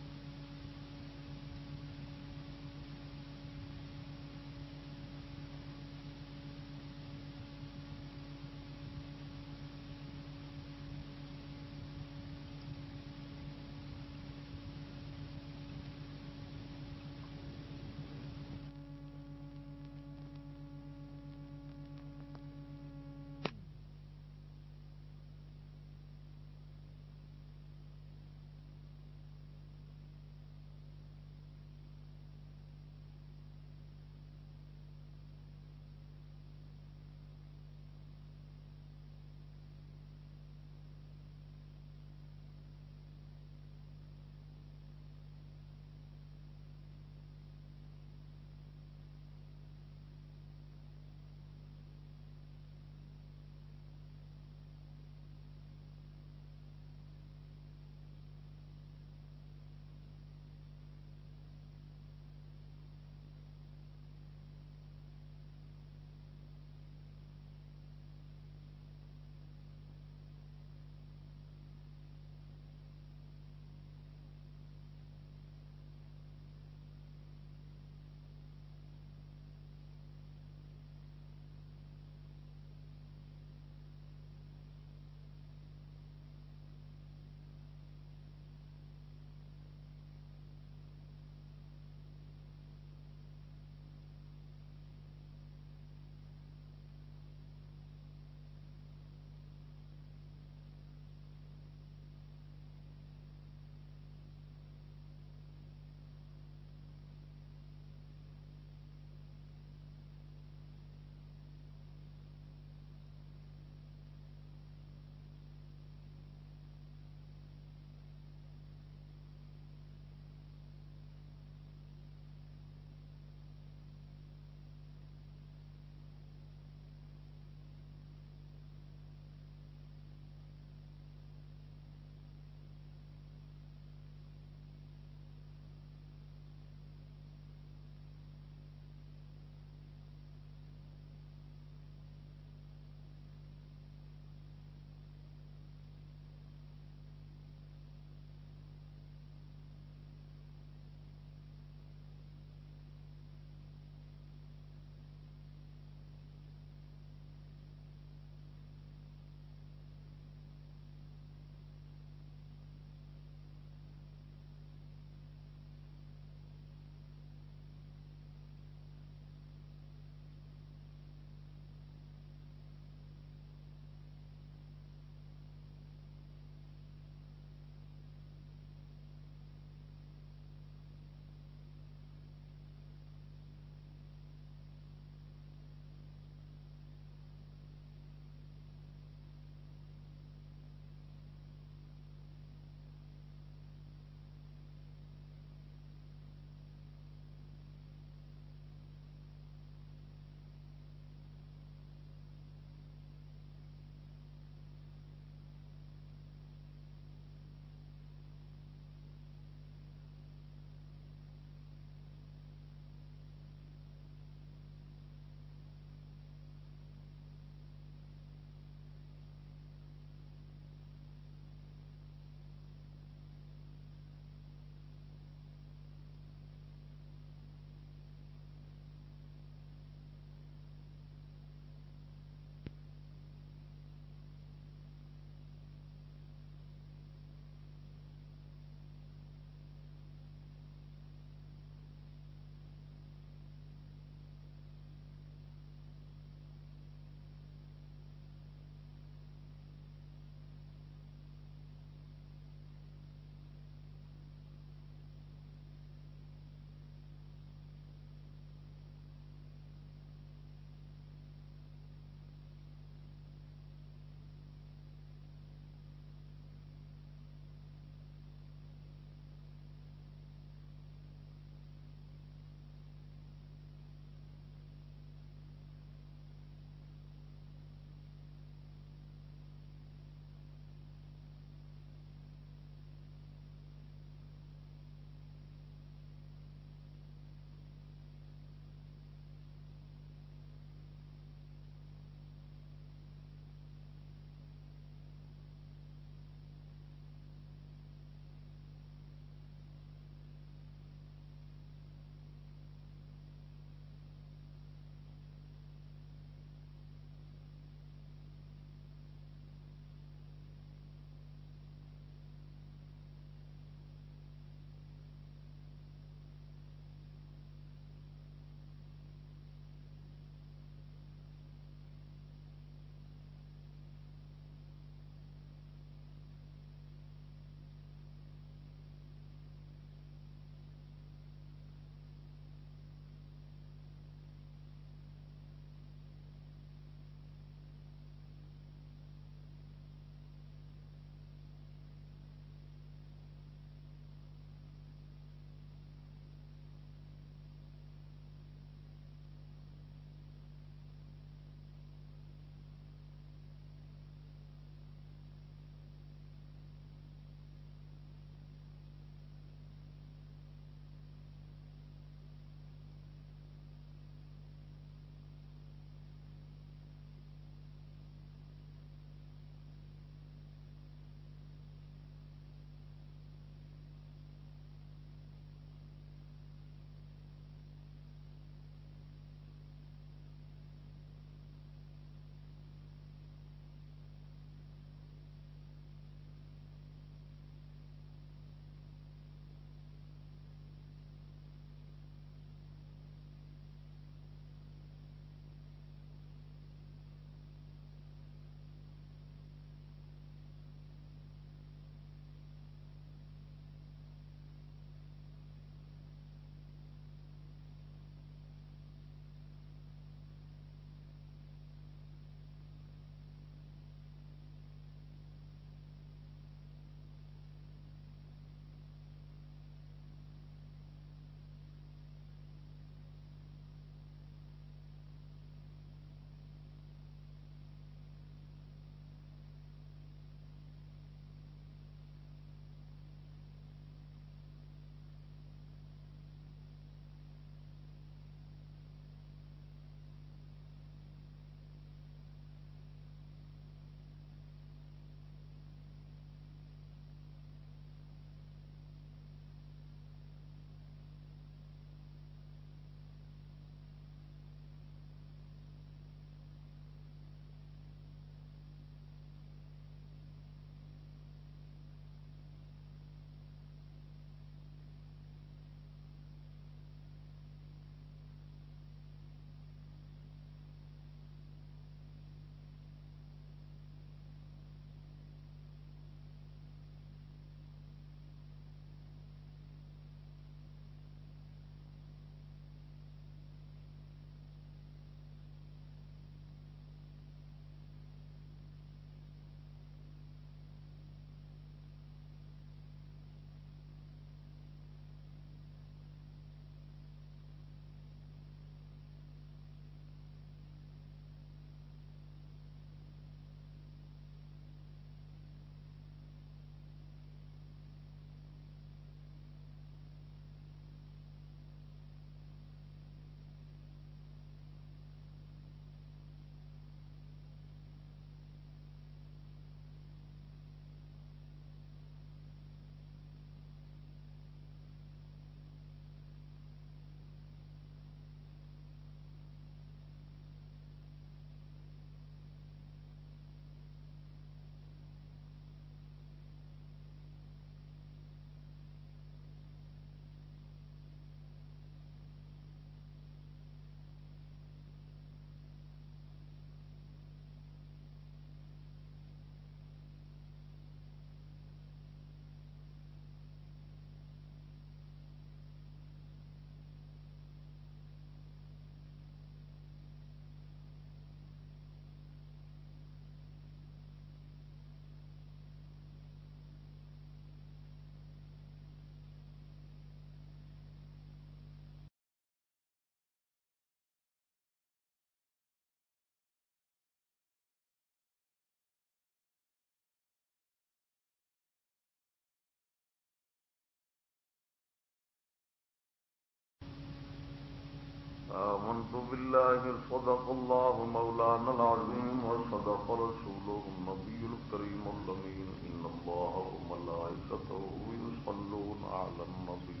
Speaker 1: آمنت بالله صدق الله مولانا العظيم وصدق رسوله النبي الكريم اللمين إن الله وملائكته يصلون على النبي.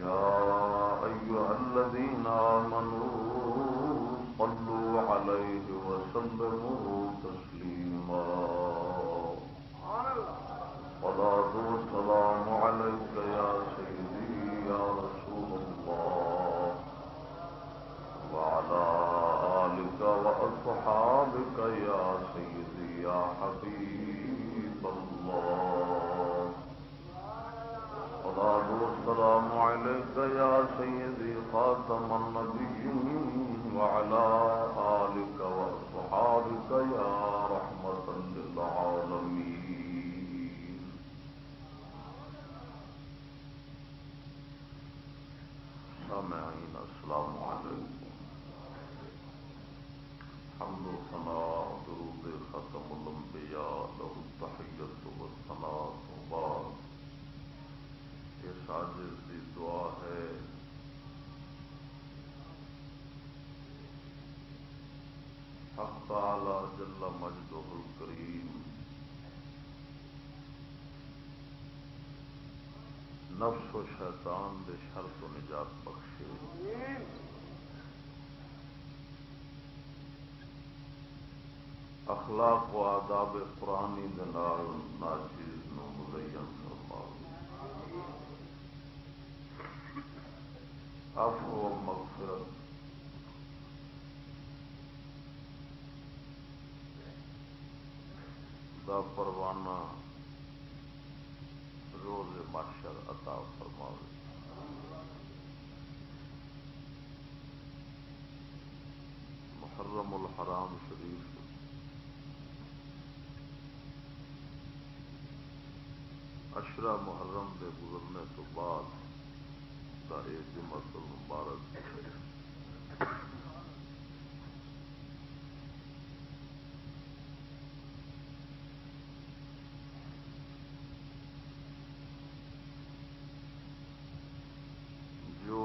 Speaker 1: يا أيها الذين آمنوا صلوا عليه وسلموا تسليما. صلاة والسلام عليك يا سيدي يا رسول وعلى آلك وأصحابك يا سيدي يا حبيب الله. صلاة والسلام عليك يا سيدي خاتم النبيين وعلى آلك وأصحابك يا رحمة للعالمين. سامعين السلام نفس و شیطان دے شر تو نجات بخشے۔ اخلاق و آداب قرآنی دے ناچیز نو مزین فرماؤ عفو و مغفرت۔ دا پروانہ روز محشر عطا فرماوے محرم الحرام شریف۔ اشرا محرم دے گزرنے تو بعد دا ایک جمعت المبارک جو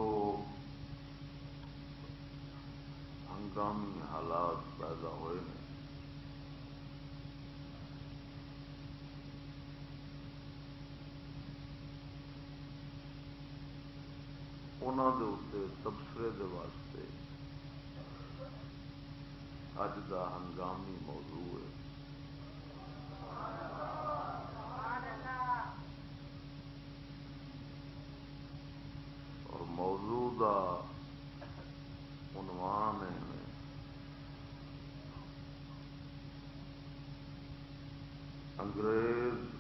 Speaker 1: ہنگامی حالات پیدا ہوئے ہیں۔ انہوں دے اتنے تبصرے دے واسطے اج دا ہنگامی موضوع ہے۔ اور موضوع دا عنوان ہے انگریز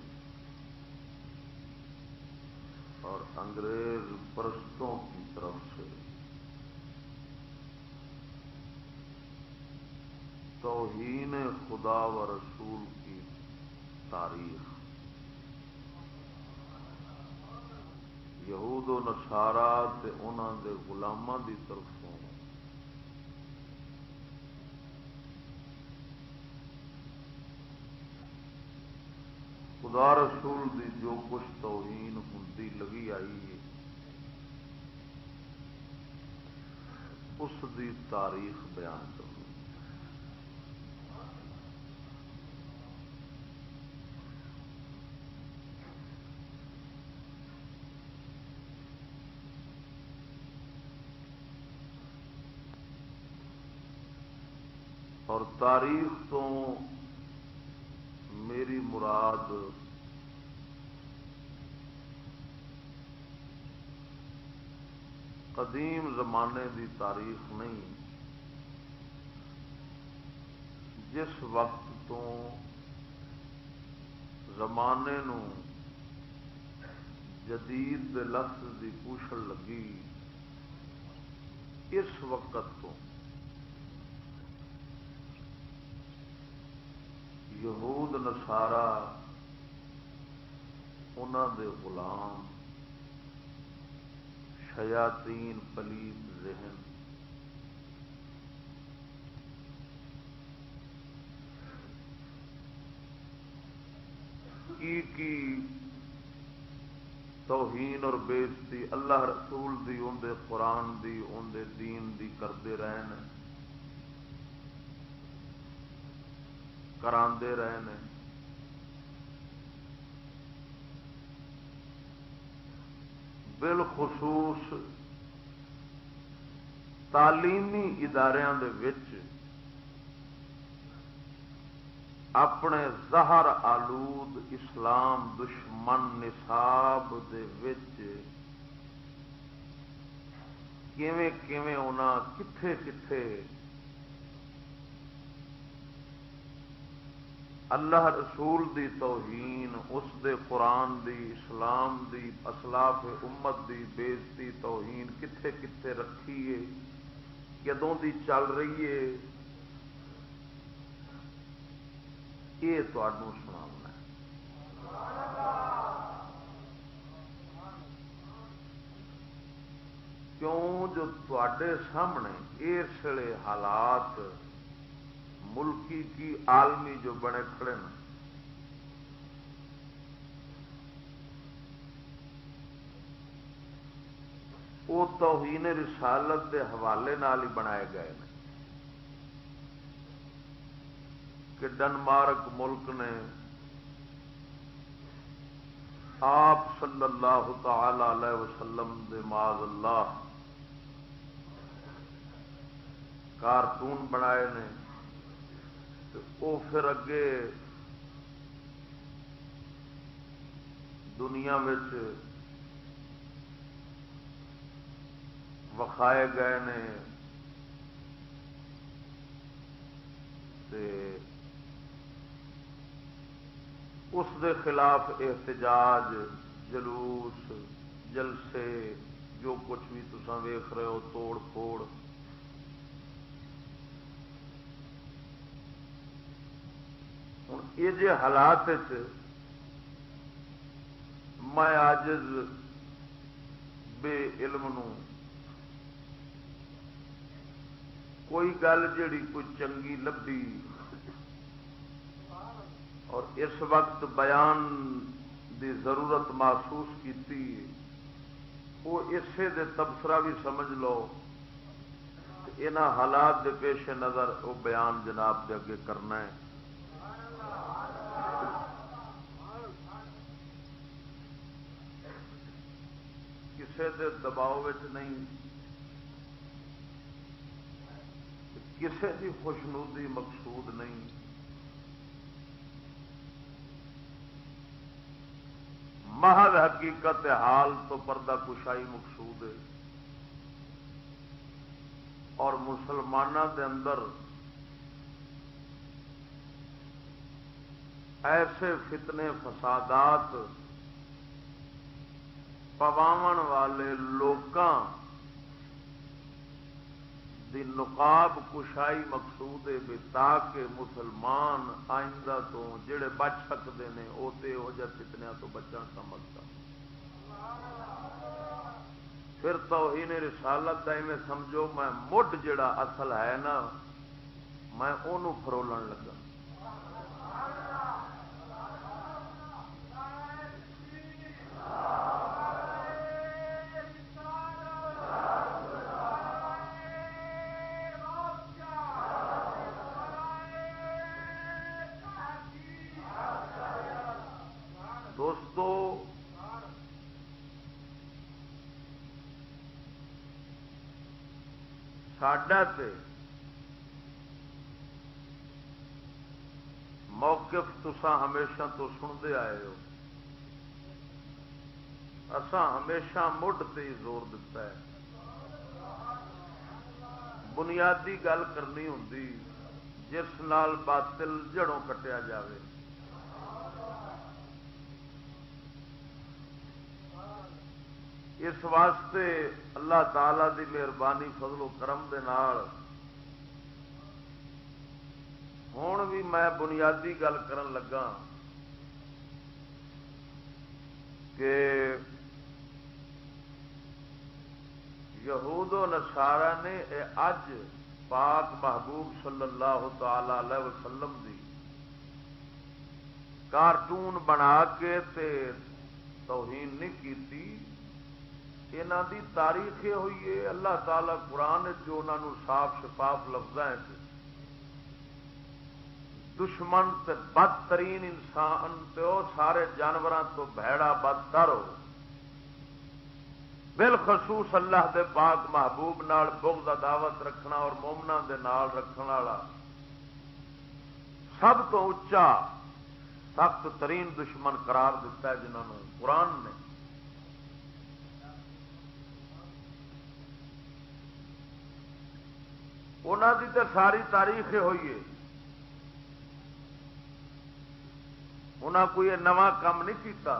Speaker 1: اور انگریز پرستوں کی طرف سے۔ توہین خدا و رسول کی تاریخ۔ یہود و نسارا انہوں دے غلاموں دی طرفوں خدا رسول دی جو کچھ توہین ہندی لگی آئی ہے، اس دی تاریخ بیان کروں اور تاریخ تو مراد قدیم زمانے دی تاریخ نہیں، جس وقت تو زمانے نو جدید لفظ دی پوچھل لگی، اس وقت تو۔ یہود نسارا انہوں دے غلام، شیاطین پلیت ذہن۔ کی کی توہین اور بےزتی اللہ رسول دی اندر قرآن دی اندر دین دی کرتے رہن۔ کرے رہے بالخصوص تعلیمی اداروں کے اپنے زہر آلود اسلام دشمن نصاب کتھے کتھے اللہ رسول دی توہین، اس دے قرآن دی، اسلام دی، اسلاف امت دی بےزتی توہین کتھے کتھے رکھیے، کدوں دی چل رہی ہے؟ یہ سنا کیوں جو تے سامنے اس حالات ملکی کی عالمی جو بنے کھڑے ہیں۔ وہ توہین رسالت کے حوالے نال ہی بنائے گئے ہیں۔ کہ ڈنمارک ملک نے آپ صلی اللہ تعالی علیہ وسلم دے ماض اللہ کارٹون بنائے نے وہ پھر اگے دنیا وکھائے گئے نے اس دے خلاف احتجاج، جلوس، جلسے، جو کچھ بھی تسان ویخ رہے ہو، توڑ پھوڑ ہوں۔ یہ جے حالات میں آج بے علم نو کوئی گل جیڑی کوئی چنگی لبھی اور اس وقت بیان دی ضرورت محسوس کی وہ اسے دے تبصرہ بھی سمجھ لو۔ ان حالات دے پیش نظر وہ بیان جناب دے اگے کرنا ہے۔ کسی دے دباؤ نہیں کسی کی خوشنودی مقصود نہیں۔ محض حقیقت حال تو پردہ کشائی مقصود ہے۔ اور مسلمانوں کے اندر ایسے فتنے فسادات پواون والے لوکاں دی نقاب کشائی مقصود ہے تاکہ مسلمان آئندہ تو جڑے بچ سکتے ہیں وہ تو یہ فتنیا تو بچن سمجھتا پھر تو انہیں رسالت کا سمجھو، میں مڈ جڑا اصل ہے نا، میں انہوں فرولن لگا۔ تے موقف تسا ہمیشہ تو سنتے آئے ہو۔ اسان ہمیشہ مڈ ہی زور دیتا ہے۔ بنیادی گل کرنی ہوں جس نال باطل جڑوں کٹیا جاوے۔ اس واسطے اللہ تعالی دی مہربانی فضل و کرم دے نال۔ ہوں بھی میں بنیادی گل کرن لگا کہ یہود و نسارا نے اج پاک محبوب صلی اللہ تعالی علیہ وسلم دی کارٹون بنا کے تے توہین نہیں کیتی یہاں دی تاریخ یہ ہوئی ہے، اللہ تعالی قرآن جو انہوں صاف شفاف لفظ دشمن تے بدترین انسان تے او سارے جانوروں تو بھڑا بدتر ہو۔ بالخصوص اللہ دے پاک محبوب نال بغض دعوت رکھنا اور مومنا دے نال رکھنا والا۔ سب تو اچا سخت ترین دشمن قرار دیتا ہے جنہوں نے قرآن نے۔ انہوں کی تو ساری تاریخ ہوئی ہے۔ انہیں کوئی نواں کام نہیں کیتا۔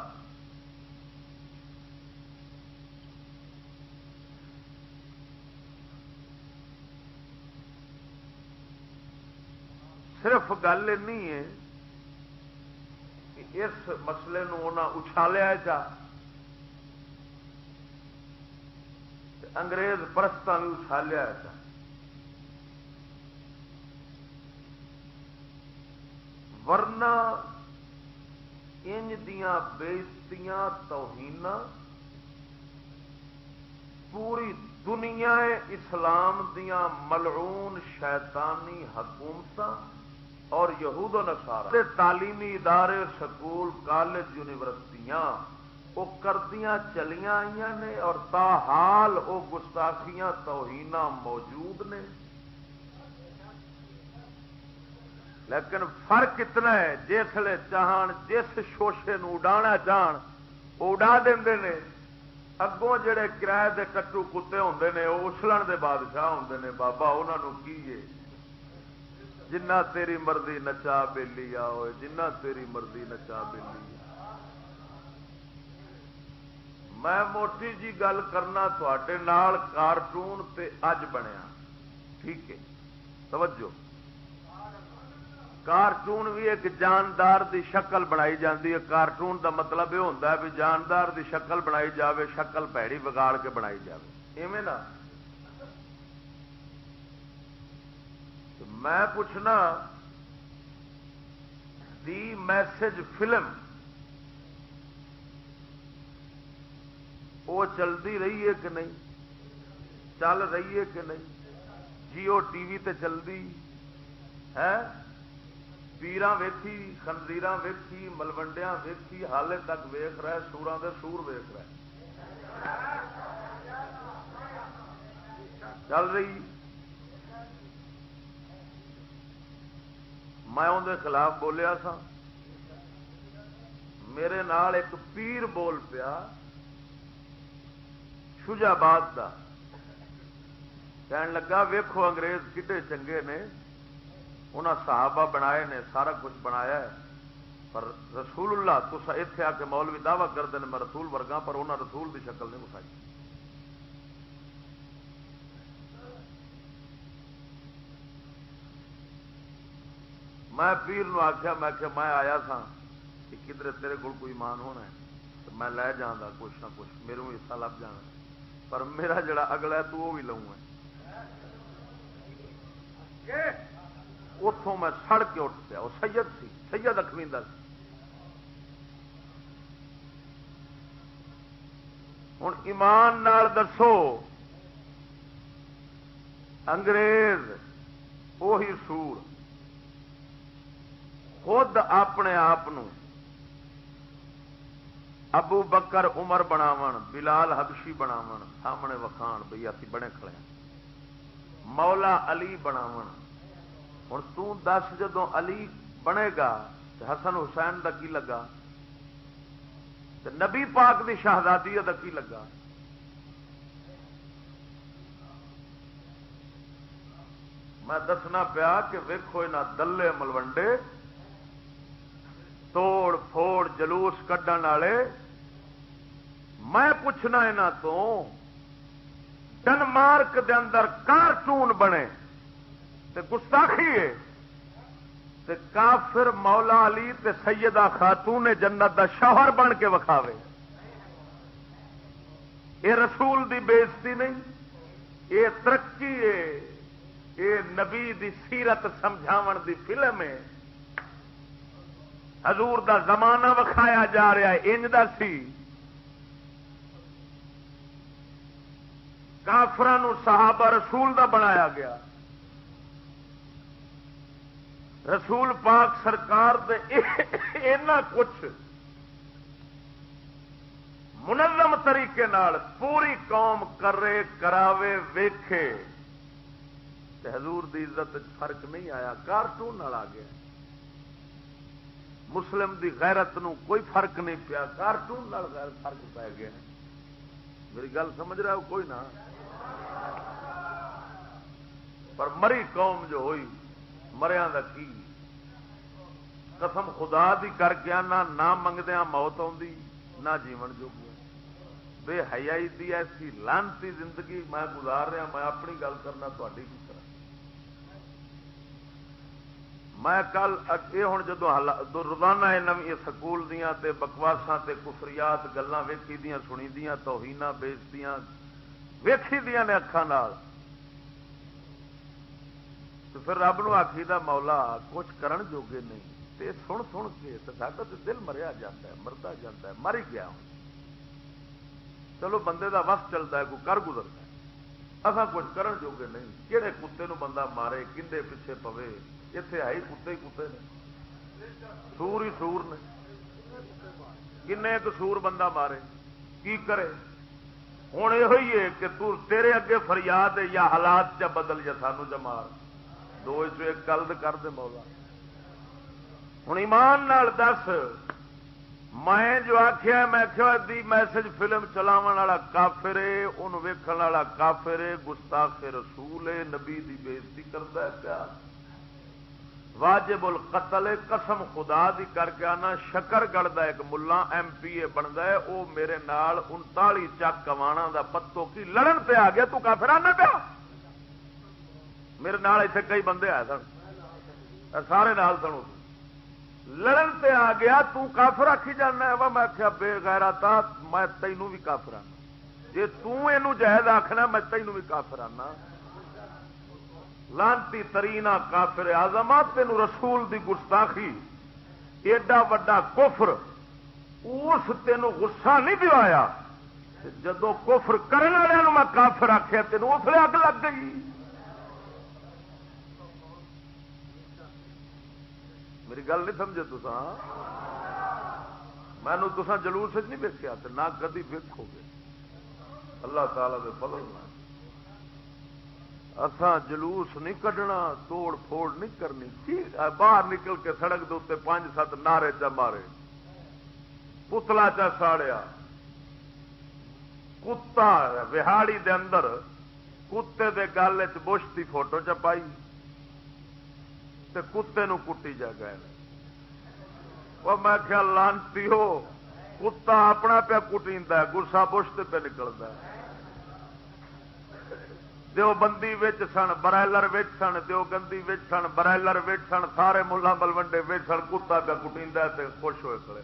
Speaker 1: صرف گل ہے کہ اس مسئلے انہیں اچھالیا جا۔ انگریز پرستوں بھی اچھالیا جا۔ ورنہ انج دیا بےزتیاں توہین پوری دنیا اسلام دیا ملعون شیطانی حکومت اور یہود و نسارا تعلیمی ادارے، سکول، کالج، یونیورسٹیاں، وہ کردیاں چلیاں آئی نے اور تاحال وہ گستاخیاں توہین موجود نے۔ لیکن فرق اتنا ہے جسے چاہن جس شوشے نو اڈانا چاہن وہ اڈا دے نے۔ اگوں جڑے کرائے دے کٹو کتے ہوں نے، وہ اچھلن دے بادشاہ ہوں نے، بابا انہوں کی جنہ تیری مرضی نچا بےلی آ جنہ تیری مرضی نچا بےلی میں موٹی جی گل کرنا تھے کارٹون تے اج بنیا۔ ٹھیک ہے، توجہ۔ کارٹون بھی ایک جاندار دی شکل بنائی جاتی ہے۔ کارٹون دا مطلب یہ ہوتا ہے بھی جاندار دی شکل بنائی جاوے، شکل پیڑی بگاڑ کے بنائی جاوے۔ ایویں نا؟ میں پوچھنا دی میسج فلم وہ چلتی رہی ہے کہ نہیں؟ چل رہی ہے کہ نہیں؟ جیو ٹی وی تے چلتی ہے؟ پیران ویکھی خنزیر ویکھی ملوڈیا ویکھی، حالے تک ویخ رہا سورا دے سور ویخ رہا چل رہی۔ میں اندر خلاف بولیا سا۔ میرے نال ایک پیر بول پیا، شجاباد کا کہن لگا ویکو انگریز کڈے چنگے نے انہاں صحابہ بنائے نے، سارا کچھ بنایا ہے۔ پر رسول اللہ تو اتنے آ کے مولوی دعوی کرتے ہیں میں رسول ورگا پر انہوں رسول کی شکل نہیں مکھائی میں پیر نو آخیا میں کہ میں آیا سا کہ کدھر تیرے کو کوئی مان ہونا ہے؟ تو میں لے جانا کچھ نہ کچھ میرے حصہ لب جانا پر میرا جڑا اگلا ہے، تو وہ بھی لوں گا۔ اتوں میں سڑ کے اٹھ پیا وہ سید سی، سید اخویندر ہوں ایمان نال دسو، انگریز وہی سور۔ خود اپنے آپ ابو بکر عمر بناو بلال حبشی بناو سامنے وکھان بھائی ابھی بنے کھڑے مولا علی بناو ہوں تس جدو علی بنے گا حسن حسین کا کی لگا؟ نبی پاک کی شہزادی کا کی لگا؟ میں دسنا پیا کہ ویکو یہاں دلے ملوڈے توڑ پھوڑ جلوس کھڈن والے، میں پوچھنا یہاں تو، ڈنمارک دے اندر کارٹون بنے، تے گستاخی ہے، تے کافر مولا علی تے سیدہ خاتون جنت دا شوہر بن کے وکھاوے۔ یہ رسول دی بےزتی نہیں یہ ترقی ہے یہ نبی دی سیرت سمجھاو دی فلم ہے۔ حضور دا زمانہ وکھایا جا رہا ہے، انج دا سی۔ کافران صحابہ رسول دا بنایا گیا۔ رسول پاک سرکار دے کچھ منظم طریقے نال پوری قوم کرے، کراوے، ویکھے۔ تے حضور دی عزت فرق نہیں آیا، کارٹون آ گیا۔ مسلم دی غیرت نو کوئی فرق نہیں پیا۔ کارٹون فرق پی گیا۔ میری گل سمجھ رہا ہو؟ کوئی نہ۔ پر مری قوم جو ہوئی مریا کا کی؟ قسم خدا دی کر کے نہ منگدیا موت آتی نہ جیون جو بے حیائی دی ایسی لانتی زندگی میں گزار رہا میں اپنی گل کرنا تاری کی طرح میں کل یہ ہوں جدو روزانہ نو سکول دیا بکواسا کفریات گلان ویکھی دیا سنی دیا توہین بیچدیا ویکھی دیا نے اکھان تو پھر رب نو آخی دا مولا کچھ کرن جوگے نہیں۔ تے سن سن کے ساڈا دل مریا جا ہے مرتا جا ہے، مر گیا ہوں۔ چلو بندے دا وقت چلتا ہے کوئی کر گزرتا ہے۔ اصا کچھ کرن جوگے نہیں۔ کہڑے کتے نو بندہ مارے کھے پیچھے پوے۔ اتنے آئی کتے ہی کتے نے سور ہی سور نے کن سور بندہ مارے کی کرے ہوں یہ ہے کہ تیرے اگے فریاد ہے یا حالات چ بدل یا سانو چ مار دو ایک گل کر دے مولا ہوں ایمان نال دس میں جو آخیا میں آخیا دی میسج فلم چلاو والا کافر ان ویکن والا کافر گستاخ رسول نبی دی بےزتی کرتا ہے پیا واجب القتل قسم خدا دی کر کے آنا، شکر گڑھ کا ایک ملا ایم پی اے بنتا ہے وہ میرے نال انتالی چک کمانا دا پتو کی لڑن پہ آ گیا تو کافر آنا پیا میرے نال اتنے کئی بندے آئے سن۔ سارے نال سن لڑن تے آ گیا تو کافر آخی جانا وا، میں آخیا بے گیرا میں تینوں بھی کافر آنا۔ جی تہد آخنا میں تینوں بھی کافر آنا۔ لانتی ترینا کافر آزم تین رسول دی گستاخی، ایڈا وڈا کفر، اس تین گسا نہیں دیا جدو کفر کرنے والوں میں کافر آخیا تین اس لیے اگ لگ گئی۔ میری گل نہیں سمجھے تسا میں تسا جلوس نہیں ویکیا نہ کدی ویکو گے۔ اللہ تعالی دے فضل اسان جلوس نہیں کڈنا توڑ پھوڑ نہیں کرنی۔ باہر نکل کے سڑک دے پانچ سات نعرے چا مارے۔ پتلا چا ساڑیا۔ کتا وہاڑی دے اندر کتے دے گل چ کی فوٹو چپائی تے کتے نو کٹی جا گئے۔ وہ میں خیال لانتی ہو، کتا اپنا پیا کٹی گسا بش پہ نکلتا ہے۔ دو بندی سن، برائلر سن دو سن، برائلر سن، سارے ملا بلوڈے سن، کتا پیا کٹی خوش ہوئے کھڑے۔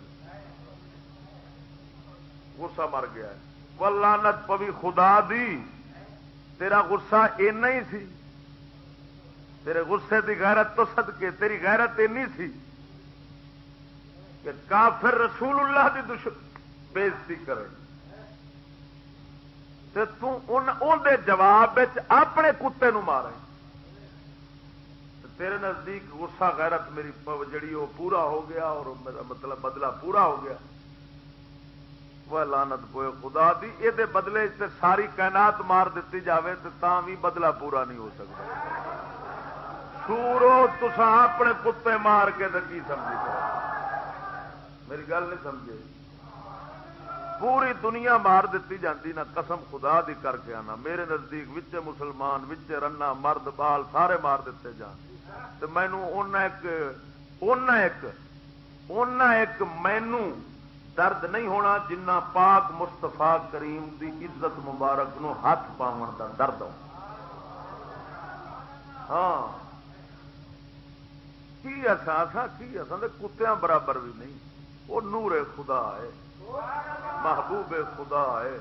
Speaker 1: گسا مر گیا وہ لانت پوی خدا دی۔ تیرا گسا اینا ہی سی۔ تیرے غصے کی غیرت تو سد کے تیری غیرت اینی سی۔ کہ کافر رسول اللہ کی دشمن بےزتی کرے۔ دے جواب اپنے کتے نو مارے۔ تیرے نزدیک غصہ غیرت میری جڑی وہ پورا ہو گیا اور میرا مطلب بدلہ پورا ہو گیا۔ وہ لانت پوئے خدا دی یہ بدلے ساری کائنات مار دیتی جاوے تو بھی بدلہ پورا نہیں ہو سکتا سورو تسا اپنے کتے مار کے تو کی سمجھی؟ میری گل نہیں سمجھے۔ پوری دنیا مار دیتی جاتی نا قسم خدا دی کر کے آنا۔ میرے نزدیک وچے مسلمان، وچے رنا، مرد، بال سارے مار دیتے جان۔ تو مینو ایک ایک ایک مینو درد نہیں ہونا جنہ پاک مستفا کریم دی عزت مبارک نو ہاتھ پاؤن کا درد ہاں۔ کی اصا کی اصا کتیا برابر بھی نہیں۔ وہ نور خدا ہے۔ محبوب خدا ہے۔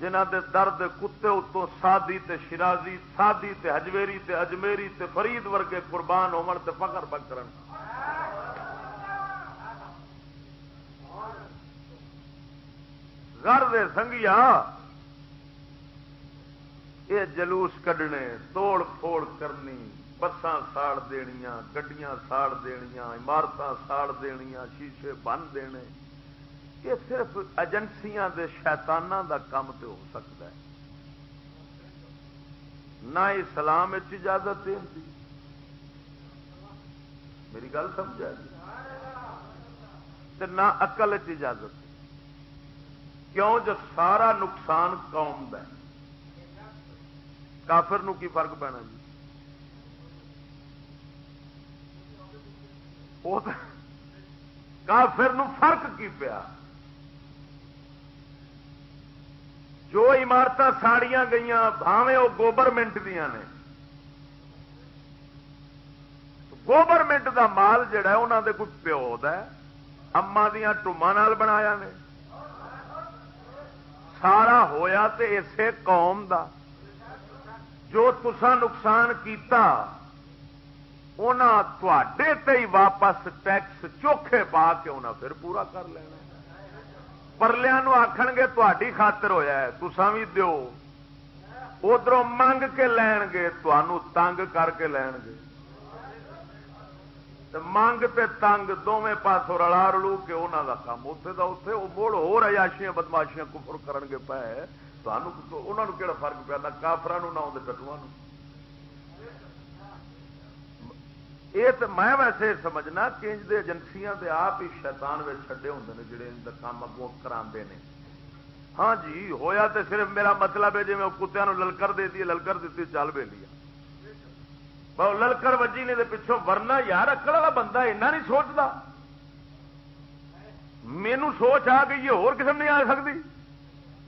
Speaker 1: جنہ دے درد کتے اتوں سادی تے شرازی، سادی تے ہجویری تے اجمیری تے فرید ورگے قربان ہون تے فخر بکر گھر دے سنگیا یہ جلوس کڈنے توڑ پھوڑ کرنی بسان ساڑ دنیا گڈیاں ساڑ دنیا عمارت ساڑ دنیا شیشے بن دینے۔ یہ صرف ایجنسیاں دے شیطانہ دا کام تو ہو سکتا ہے۔ نہ اسلام اجازت میری گل سمجھا جی؟ نہ اقل اجازت کیوں جو سارا نقصان قوم دا کافر نو کی فرق پینا جی؟ کافر نو فرق کی پیا؟ جو عمارت ساڑیاں گئی بھاوے وہ گوورمنٹ دیا نے۔ گوورمنٹ دا مال جڑا ہے انہوں دے کوئی پیو اما دیا ٹوما بنایا نے۔ سارا ہویا تے اسے قوم دا۔ جو تسا نقصان کیتا تے ہی واپس ٹیکس چوکھے پا کے انہیں پھر پورا کر لینا۔ پرلیا آخ گے تھی خاطر ہوا ہے تسا بھی دو ادھر منگ کے لین گے تنگ کر کے لین گے منگ تے تنگ دونوں پاسوں رلا رلو کے انہوں کا کام اتنے کا اتنے وہ مڑ ہو رہاشیاں بدماشیاں کفر کرن گے پے کہڑا فرق پہ نہ کافران نہ آدھے ٹٹوا یہ تو میں ویسے سمجھنا کہ انج دے ایجنسیاں دے آپ ہی شیطان میں چھڈے ہوں نے جڑے ان کام اگوں کرا ہاں جی ہویا تے صرف میرا مطلب ہے جی میں کتوں للکر دے دی للکر دیتی چل بے لیا للکر وجی نے پچھوں ورنا یار اکڑ والا بندہ ایسا نہیں سوچتا مینو سوچ آ گئی ہو قسم نہیں آ سکتی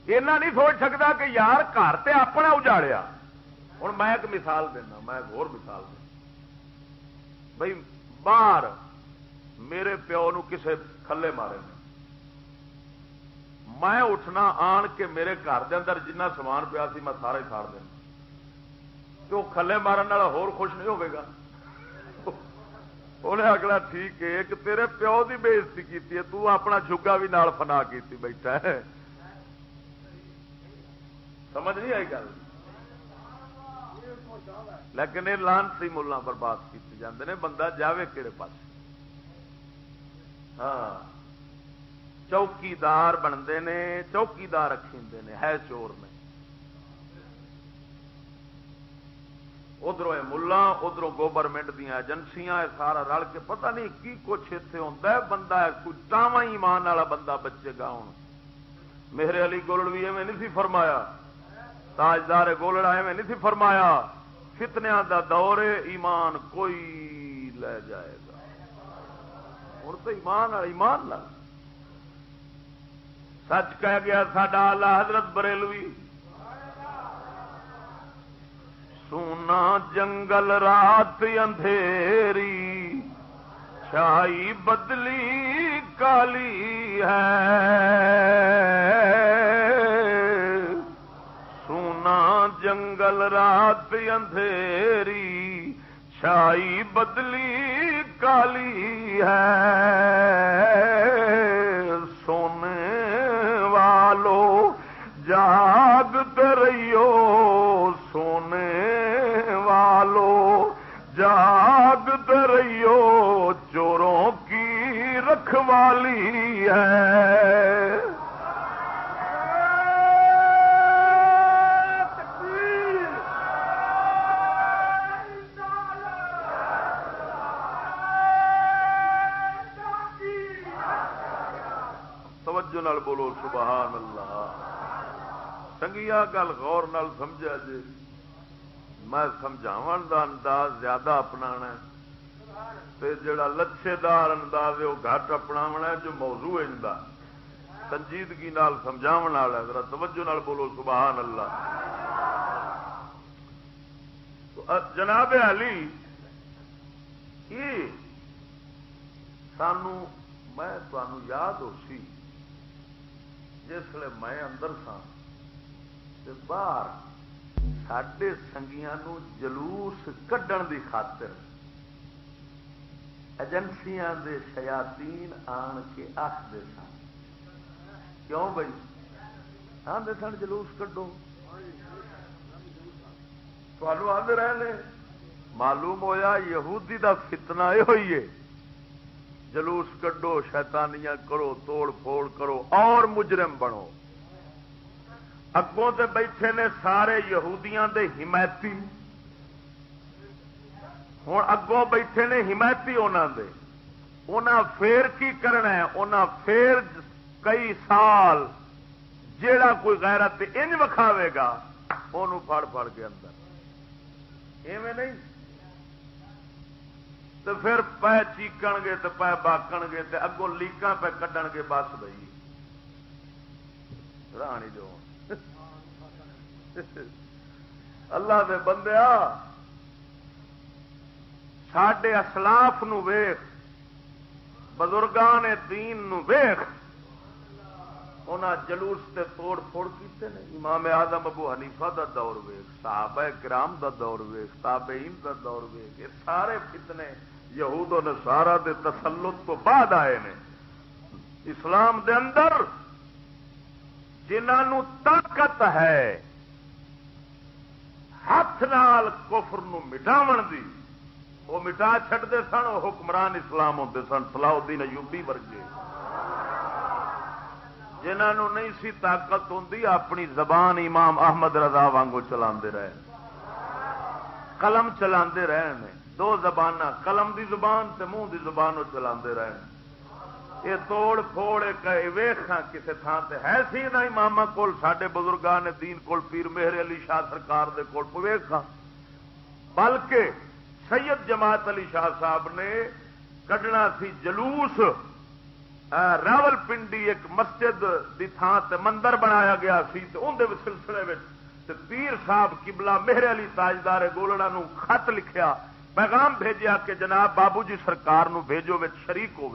Speaker 1: ایسا نہیں سوچ سکتا کہ یار گھر تے اپنا اجاڑیا ہوں میں ایک مثال دینا میں ایک اور مثال دینا بھائی باہر میرے پیو نو کسے کھلے مارے نے میں اٹھنا آن کے میرے گھر دے اندر جنہ سامان پیا سی، میں سارا ہی ساڑ دینا تو کھلے مارن والا ہور خوش نہیں ہوگا انہیں اگلا ٹھیک ہے، ایک تیرے پیو کی بےزتی کی تو اپنا جگا بھی نال فنا کی بیٹھا ہے۔ سمجھ نہیں آئی گل؟ لیکن یہ لانسی ملا برباد کیتے جاندے نے، بندہ جاوے کہڑے پاس ہاں۔ چوکیدار بنتے نے، چوکیدار رکھی نے، ہے چور نے ادھر ملا ادھر گورنمنٹ دیا ایجنسیاں سارا رل کے پتہ نہیں کی کچھ اتنے ہوتا ہے، بندہ کوئی ٹاوا ایمان والا بندہ بچے گا ہوں۔ میرے علی گولڑ بھی ایویں نہیں سی فرمایا۔ تاجدار گولڑا ایویں نہیں سی فرمایا۔ فتنیا دا دور ایمان کوئی لے جائے گا۔ ہوں تو ایمان ایمان لا سچ کہہ گیا ساڈا آلہ حضرت بریلوی۔ سونا جنگل رات اندھیری، چھائی بدلی کالی ہے۔ جنگل رات اندھیری چھائی بدلی کالی ہے سونے والو جاگ رہیو سونے والو جاگ رہیو چوروں کی رکھوالی ہے نال بولو، سبحان اللہ۔ چنگیا گل غور نال سمجھا جی میں سمجھاو دا انداز زیادہ اپنا جڑا لچھے دار انداز ہے، وہ گھٹ اپنا جو موضوع ہے سنجیدگی نال سمجھا ذرا توجہ نال بولو، سبحان اللہ۔ جناب علی، یہ سانو، میں یاد ہو سی۔ جس میں اندر سا باہر سڈے سنگیا جلوس کڈن دی خاطر ایجنسیاں دے شیاتین آن کے آخر سن۔ کیوں بھائی آدھے سن جلوس کڈو۔ آدھے رہے معلوم ہویا یہودی دا فتنہ یہ ہوئی ہے۔ جلوس کڈو، شیطانیاں کرو، توڑ پھوڑ کرو، اور مجرم بنو۔ اگوں سے بیٹھے نے سارے یہودیاں دے حمایتی۔ ہوں اگوں بیٹھے نے حمایتی انہوں دے۔ انہاں پھر کی کرنا ہے؟ انہاں پھر کئی سال جیڑا کوئی غیرت انج وکھاوے گا وہ پڑ پڑ کے اندر۔ ایویں نہیں؟ تو پھر پے چیکن گے تو پے باکن گے تو اگوں لیکاں پہ کڈن گے، بس بھائی رانی جو۔ اللہ دے بندیا سڈے اسلاف ویخ بزرگان دین نو ویخ انہاں جلوس تے توڑ پھوڑ کیتے نے۔ امام آدم ابو حنیفہ دا دور ویخ صحابہ کرام دا دور ویخ تابعین دا دور ویخ یہ سارے فتنے یہود و نصارہ دے تسلط تو بعد آئے نے۔ اسلام دے اندر جنہوں طاقت ہے، ہاتھ نال کفر نو مٹاون دی، وہ مٹا چڈتے سن، وہ حکمران اسلام ہوتے سن سلاح الدین ایوبی ورگے۔ جنہوں نہیں سی طاقت ہوں اپنی زبان امام احمد رضا وانگو چلا رہے قلم چلا رہے دو زبان قلم دی زبان تے منہ دی زبان چلا رہے۔ یہ توڑ پھوڑ ویخ کسی تھان سے ہے سی نہ امام کول سڈے بزرگان دین کول، پیر مہر علی شاہ سرکار دے کول ویخ بلکہ سید جماعت علی شاہ صاحب نے کڈنا سی جلوس۔ راول پنڈی ایک مسجد دی تھان تے مندر بنایا گیا سی اندر سلسلے پیر صاحب کبلا مہر علی تاجدار گولڑا نو خط لکھیا۔ پیغام بھیجیا کہ جناب بابو جی سرکار نو بھیجو شریک ہو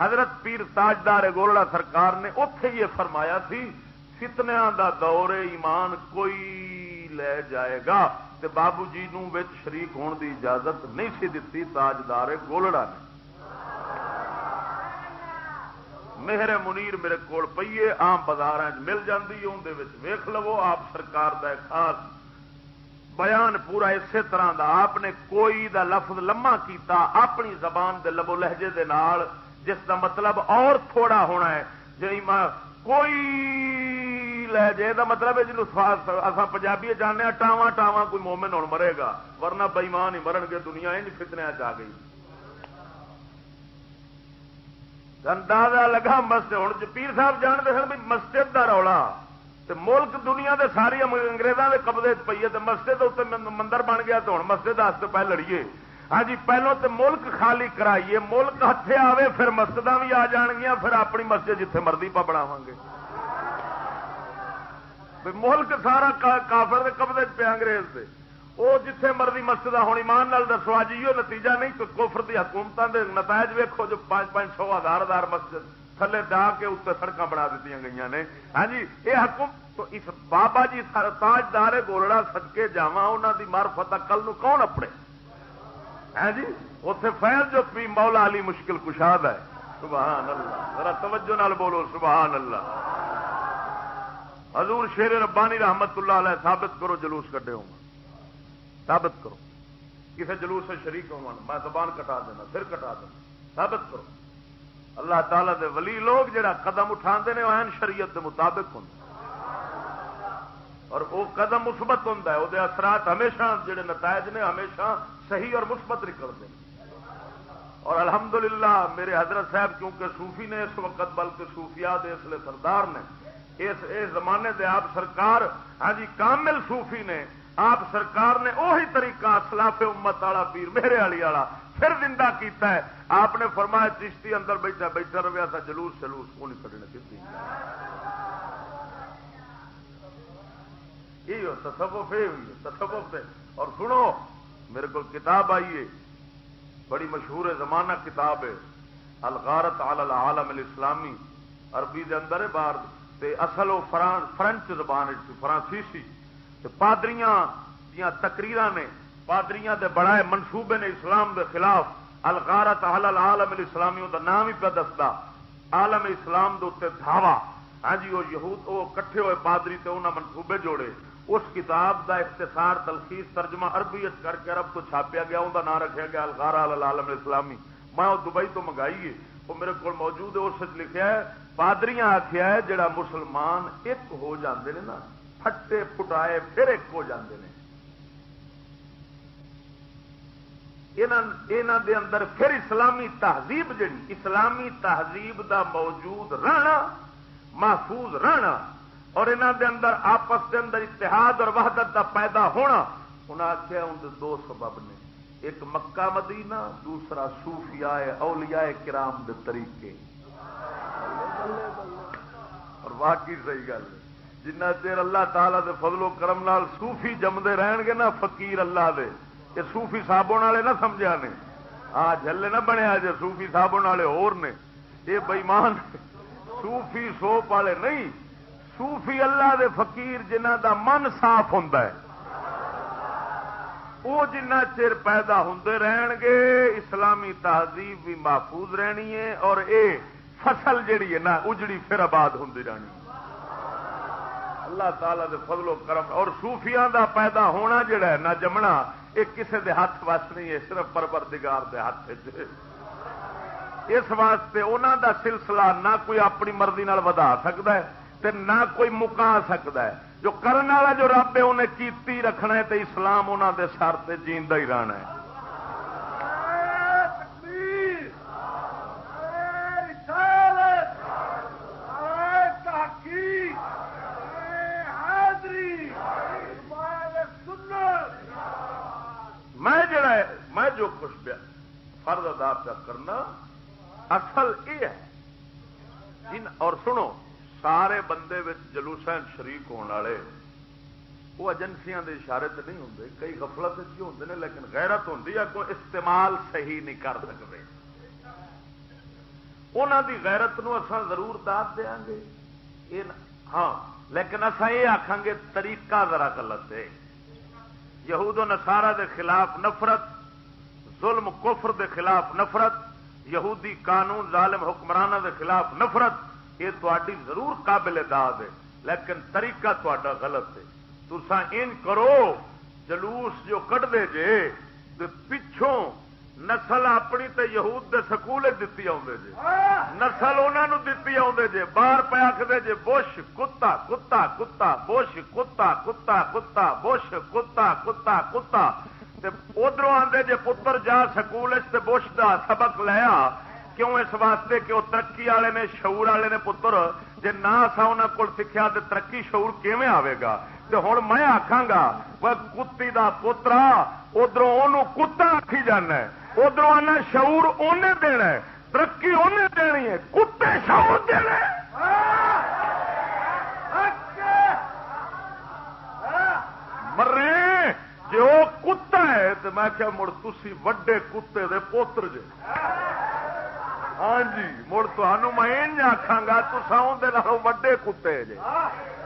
Speaker 1: حضرت پیر تاجدار گولڑا سرکار نے اتے یہ فرمایا سی فتنیا دا دور ایمان کوئی لے جائے گا۔ تے بابو جی نو شریک ہون دی اجازت نہیں سی دتی تاجدار گولڑا نے۔ مہر منیر میرے کو پیے آم بازار مل جاتی اندر ویخ لو، آپ سرکار دا خاص بیان پورا اسی طرح دا، آپ نے کوئی دا لفظ لما کیتا اپنی زبان دے لبو لہجے دے نال، جس دا مطلب اور تھوڑا ہونا ہے۔ جی کوئی لہجے دا مطلب ہے جن اصا پنجابی جانے ٹاواں ٹاواں کوئی مومن ہوں مرے گا۔ ورنہ بئیمان ہی مرن گے، دنیا ان فتنیا آ گئی۔ اندازہ لگا مسجد ہوں پیر صاحب جانتے سن بھی مسجد کا رولا۔ ملک دنیا دے ساری انگریزوں کے قبضے پیے تو مسجد اتنے مندر بن گیا تو ہوں مسجد پہ لڑیے۔ ہاں جی پہلو تو ملک خالی کرائیے، ملک ہتھے آوے پھر مسجد بھی آ جان گیا پھر اپنی مسجد جتھے مرضی پا بناو گے۔ ملک سارا کافر دے قبضے پہ انگریز دے۔ وہ جتھے مرضی مسجد ہونی مان نال دسو اج یہ نتیجہ نہیں تو کوفر دی حکومتوں دے نتائج ویکو جو پانچ پانچ سو ہزار ہزار مسجد۔ تھلے ڈا کے اتنے سڑک بنا دیتی گئی نے۔ ہاں جی یہ حکم تو اس بابا جی تاجدار گولڑا سدکے جا دی مارفت کل نو کون اپنے؟ ہاں جی اتے فیض جو پی مولا علی مشکل کشاد ہے۔ سبحان اللہ، ذرا توجہ نال بولو، سبحان اللہ۔ حضور شیر ربانی رحمت اللہ علیہ ثابت کرو، جلوس کٹے ہوں ثابت کرو۔ کسی جلوس سے شریک ہو میں زبان کٹا دینا پھر کٹا دینا۔ ثابت کرو۔ اللہ تعالی دے ولی لوگ جڑا قدم اٹھا ہیں وہ شریعت دے مطابق ہوں۔ اور وہ قدم مثبت ہوں وہ اثرات ہمیشہ جڑے نتائج نے ہمیشہ صحیح اور مثبت نکلتے ہیں اور الحمدللہ میرے حضرت صاحب، کیونکہ صوفی نے اس وقت، بلکہ صوفیات اس لیے سردار نے، اس زمانے دے آپ سرکار ہاں جی کامل صوفی نے، آپ سرکار نے وہی طریقہ سلاف امت والا پیر، میرے والی والا پھر زندہ کیتا ہے۔ آپ نے فرمایا چشتی اندر بیٹھا بیٹھا رہا تھا جلوس جلوس کو نہیں کٹنے کسی یہ تصوف، یہ ہوئی ہے تصوف سے اور سنو، میرے کو کتاب آئی ہے۔ بڑی مشہور زمانہ کتاب ہے۔ الغارت العالم الاسلامی۔ عربی دے اندر ہے باہر۔ تے اصل وہ فرنچ زبان فرانسیسی۔ پادریاں دیا تقریر نے پادریاں دے بڑا منصوبے نے اسلام دے خلاف الغارت العالم الاسلامی دا نام ہی پہ دستا۔ عالم اسلام دے اتنے دھاوا۔ ہاں جی وہ یہود، وہ کٹھے ہوئے پادری تے انہاں منصوبے جوڑے۔ اس کتاب دا اختصار، تلخیص، ترجمہ عربیت کر کے عرب تو چھاپیا گیا ان کا نام رکھا گیا الخارا العالم اسلامی میں وہ دبئی تو منگائی ہے، وہ میرے کو موجود ہے، اس لکھا ہے، پادریاں آخیا ہے، جڑا مسلمان ایک ہو جاندے نے نا، پھٹے پٹائے پھر ایک ہو جاندے نے۔ دے اندر پھر اسلامی تہذیب جڑی، اسلامی تہذیب دا موجود رہنا، محفوظ رہنا، اور انہوں دے اندر آپس دے اندر اتحاد اور وحدت دا پیدا ہونا انہیں آخیا ان دو سبب نے۔ ایک مکہ مدینہ، دوسرا صوفیاء اولیاء کرام دے طریقے۔ اور واقعی صحیح گل جنہ چیر اللہ تعالی دے فضل و کرم نال صوفی جمدے رہن گے نا، فقیر اللہ دے۔ یہ سوفی صابن والے نہ سمجھا نے۔ ہاں جلے نہ بنیا جی سوفی صابن والے اور نے۔ یہ بئیمان سوفی سوپ والے نہیں۔ سوفی اللہ دے فقیر جنہ دا من صاف ہوں وہ جنہ چر پیدا ہوں رہن گے، اسلامی تہذیب بھی محفوظ رہنی ہے اور اے فصل جیڑی ہے نا، اجڑی پھر آباد ہوں رہنی۔ اللہ تعالی دے فضل و کرم اور سوفیاں دا پیدا ہونا جڑا ہے، نہ جمنا۔ یہ کسی دے ہاتھ وس نہیں ہے صرف پروردگار دے ہاتھ اس واسطے انہوں دا سلسلہ نہ کوئی اپنی مرضی نال ودا سکتا ہے تے نہ کوئی مکا سکتا ہے۔ جو کرنے والا جو رب ہے، انہیں کیتی رکھنا ہے تے اسلام انہوں دے سر تے جیندا ہی رہنا ہے۔ جو کچھ فرض ادا کرنا، اصل یہ ہے، جن، اور سنو، سارے بندے جلوس شریک ہونے والے، وہ ایجنسیاں دے اشارے تو نہیں ہوں کئی غفلت ہوں لیکن غیرت ہوں کوئی استعمال صحیح نہیں کر سکتے۔ انہوں دی غیرت نو اساں ضرور داد دیا گے ہاں لیکن اصا یہ آخان گے، طریقہ ذرا غلط ہے۔ یہود و نسارا دے خلاف نفرت ظلم، کفر دے خلاف نفرت، یہودی قانون، ظالم حکمران دے خلاف نفرت، یہ تاری ضرور قابل داد ہے، لیکن طریقہ تا غلط ہے۔ تسا ان کرو، جلوس جو کٹ دے جے پچھوں نسل اپنی تے یہود دے سکول دتی آدھے جے۔ نسل انہوں دتی آدھے جے۔ باہر پہ آخر جے، بش، کتا کتا کتا، بش، کتا کتا کتا، بش، کتا کتا کتا۔ ادھر آدھے جے پتر جا سکول بش کا سبق لیا کیوں اس واسطے کہ وہ ترقی والے نے، شعور والے نے پتر جی نہ اصا انہوں کو سیکھا تو ترقی شعور کیون آئے گا؟ تو ہوں میں آخا گا کتی کا پوترا ادھر کتا آخی جانا ادھر آنا شعور انہیں دینا ترقی انہیں دینی ہے، کتے شعور دینا مرے جو کتا ہے تو میں کیا مڑ تھی وڈے کتے دے پوتر جے۔ ہاں جی مڑ تمہوں میں آخا گا تو وڈے کتے جے۔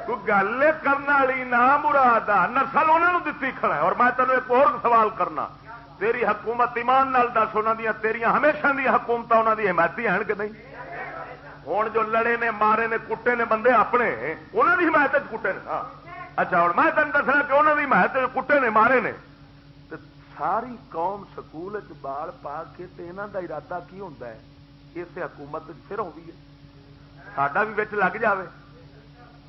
Speaker 1: تو گل کرنے والی نہ مراد نسل انہوں دتی کھڑا ہے۔ اور میں تینوں ایک اور سوال کرنا۔ تیری حکومت ایمان نال دس انہوں دیا تیریا ہمیشہ دیا حکومت انہوں کی حمایتی ہیں کہ نہیں؟ ہوں جو لڑے نے، مارے نے کٹے نے، بندے اپنے انہوں کی حمایت کٹے نے۔ ہاں۔ اچھا ہوں میں تین دسنا کہ انہوں کی حمایت کٹے نے مارے نے۔ ساری قوم سکول بال پا کے یہاں کا ارادہ کی ہوتا ہے؟ اس حکومت پھر ہوگی ہے۔ ساڈا بھی بچ لگ جائے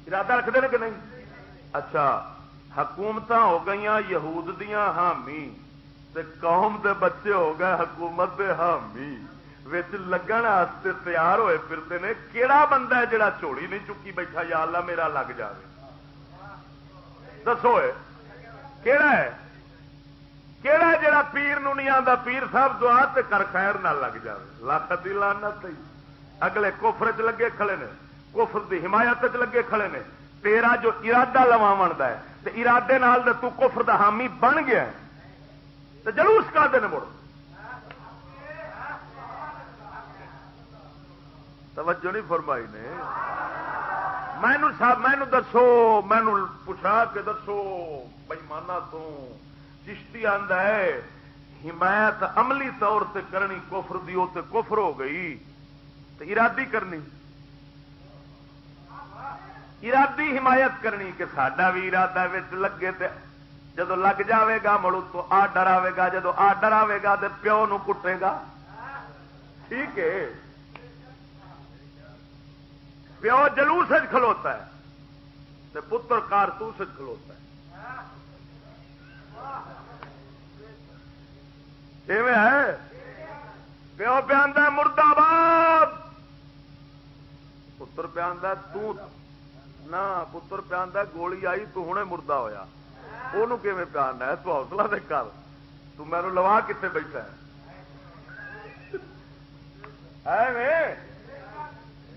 Speaker 1: ارادہ رکھتے ہیں کہ نہیں؟ اچھا حکومت ہو گئی یہود دیا حامی۔ تے قوم دے بچے ہو گئے حکومت دے حامی۔ لگن واسطے تیار ہوئے پھرتے نے، کیڑا بندہ ہے جڑا چوڑی نہیں چکی بیٹھا؟ یا اللہ میرا لگ جائے دسو کیڑا ہے کہڑا جڑا پیر نو نہیں آتا پیر صاحب دعا تے کر خیر نہ لگ جائے لاکھ دی لانت اگلے کوفر چ لگے کھڑے نے۔ کوفر دی حمایت چ لگے کھڑے نے۔ تیرا جو ارادہ لوا بنتا ہے، تے ارادے نال تو کفر دا حامی بن گیا ہے۔ تو جلوس کا دن مڑ۔ توجہ نہیں فرمائی نے۔ مینو صاحب مینو دسو، مینو پوچھا کے دسو بئیمانہ تو چشتی آندا ہے، حمایت عملی طور سے کرنی کفر دی تے کفر ہو گئی تو ارادی کرنی۔ ارادی حمایت کرنی کہ سڈا بھی ارادہ لگے تے جدو لگ جاوے گا مڑو تو آڈر آئے گا، جدو آڈر آئے گا تو پیو نو کٹے گا۔ ٹھیک ہے۔ پیو جلوس کھلوتا ہے تو پتر کارتوس کھلوتا ہے۔ ہے؟ پیو پہ مردہ باد پتر پہ نہ پتر پہ گولی آئی تو ہوں مردہ ہوا وہ پیارنا ہے؟ تو حوصلہ دے کر۔ تو میرے لوا کتنے بیٹھا ہے۔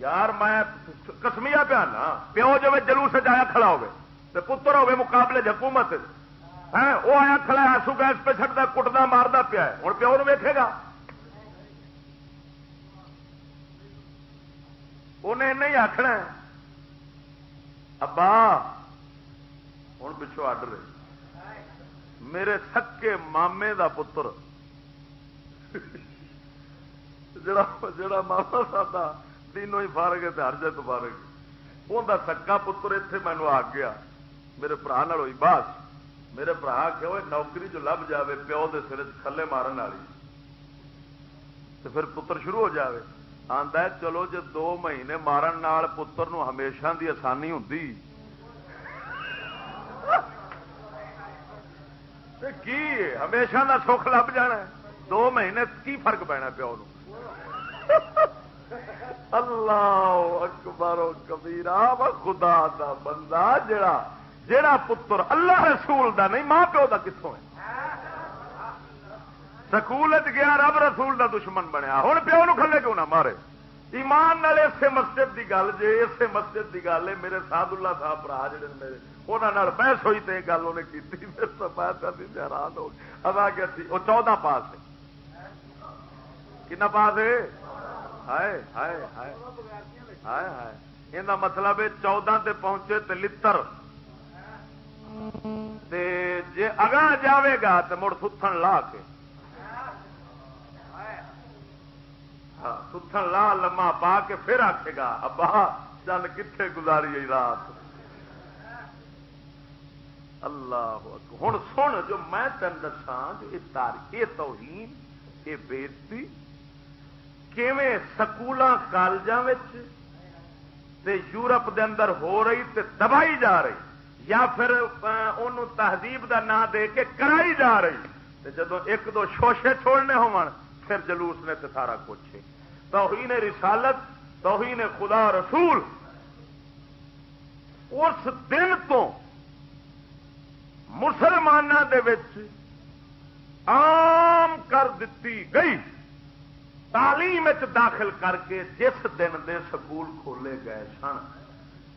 Speaker 1: یار میں کسمیا پیانا پیو جب جلوس جایا کھڑا ہوگی تو پتر ہوگی مقابلے حکومت۔ ہے وہ آیا کھڑا آسو ہاں، گیس پہ چڑھتا کٹتا مارتا پیا ہوں پیو نو ویکے گا۔ انہیں نہیں آخنا ابا ہوں پچھو آڈر میرے سکے مامے دا پتر۔ جڑا جڑا ماما سا تینوں ہی فارگ ہے ہر جائے تو فارگ انہیں سکا پتر اتنے مینو آ گیا۔ میرے برا ہوئی بس میرے برا کہ نوکری جو لب جائے پیو کے سر کھلے مارن والی۔ تو پھر پتر شروع ہو جائے آتا ہے، چلو جی دو مہینے مارن نال پتر نو ہمیشہ دی آسانی ہوں کی ہمیشہ کا سکھ لب جانا دو مہینے کی فرق پینا پیو نو اللہ اکبر و کبیرا خدا دا بندہ جڑا جڑا پتر اللہ رسول دا نہیں، ماں پیو دا کتوں ہے۔ سکول گیا، رب رسول دا دشمن بنیا۔ ہوں پیو نو کھلے کیوں نہ مارے؟ ایمان نال اسے مسجد دی گل جے، اسے مسجد دی گل ہے، میرے سعد اللہ صاحب برا جڑے میرے انہوں بحث ہوئی تو گل انہیں کی پھر تو میں حیران ہو۔ ادا کیا وہ چودہ پاس ہے۔ کنا پاس ہے؟ ہائے ہائے ہائے ہائے ہائے۔ یہ مطلب ہے چودہ تے پہنچے تے لتر۔ جی اگاں جاوے گا تو مڑ ستھن لا کے۔ ہاں، ستھن لا لما پا کے پھر آکے گا ابا چل کتنے گزاری رات؟ اللہ ہوں سن جو میں تین دسا یہ تاریخ یہ توہین یہ بےزتی کیویں سکول کالجوں یورپ دے اندر ہو رہی تے دبائی جا رہی، یا پھر ان تہذیب دا نام دے کے کرائی جا رہی۔ جدو ایک دو شوشے چھوڑنے ہو پھر جلوس نے تو سارا کچھ۔ توہین رسالت، توہین خدا رسول۔ اس دن تو مسلمانوں کے عام کر دیتی گئی۔ تعلیم داخل کر کے جس دن دے سکول کھولے گئے سن،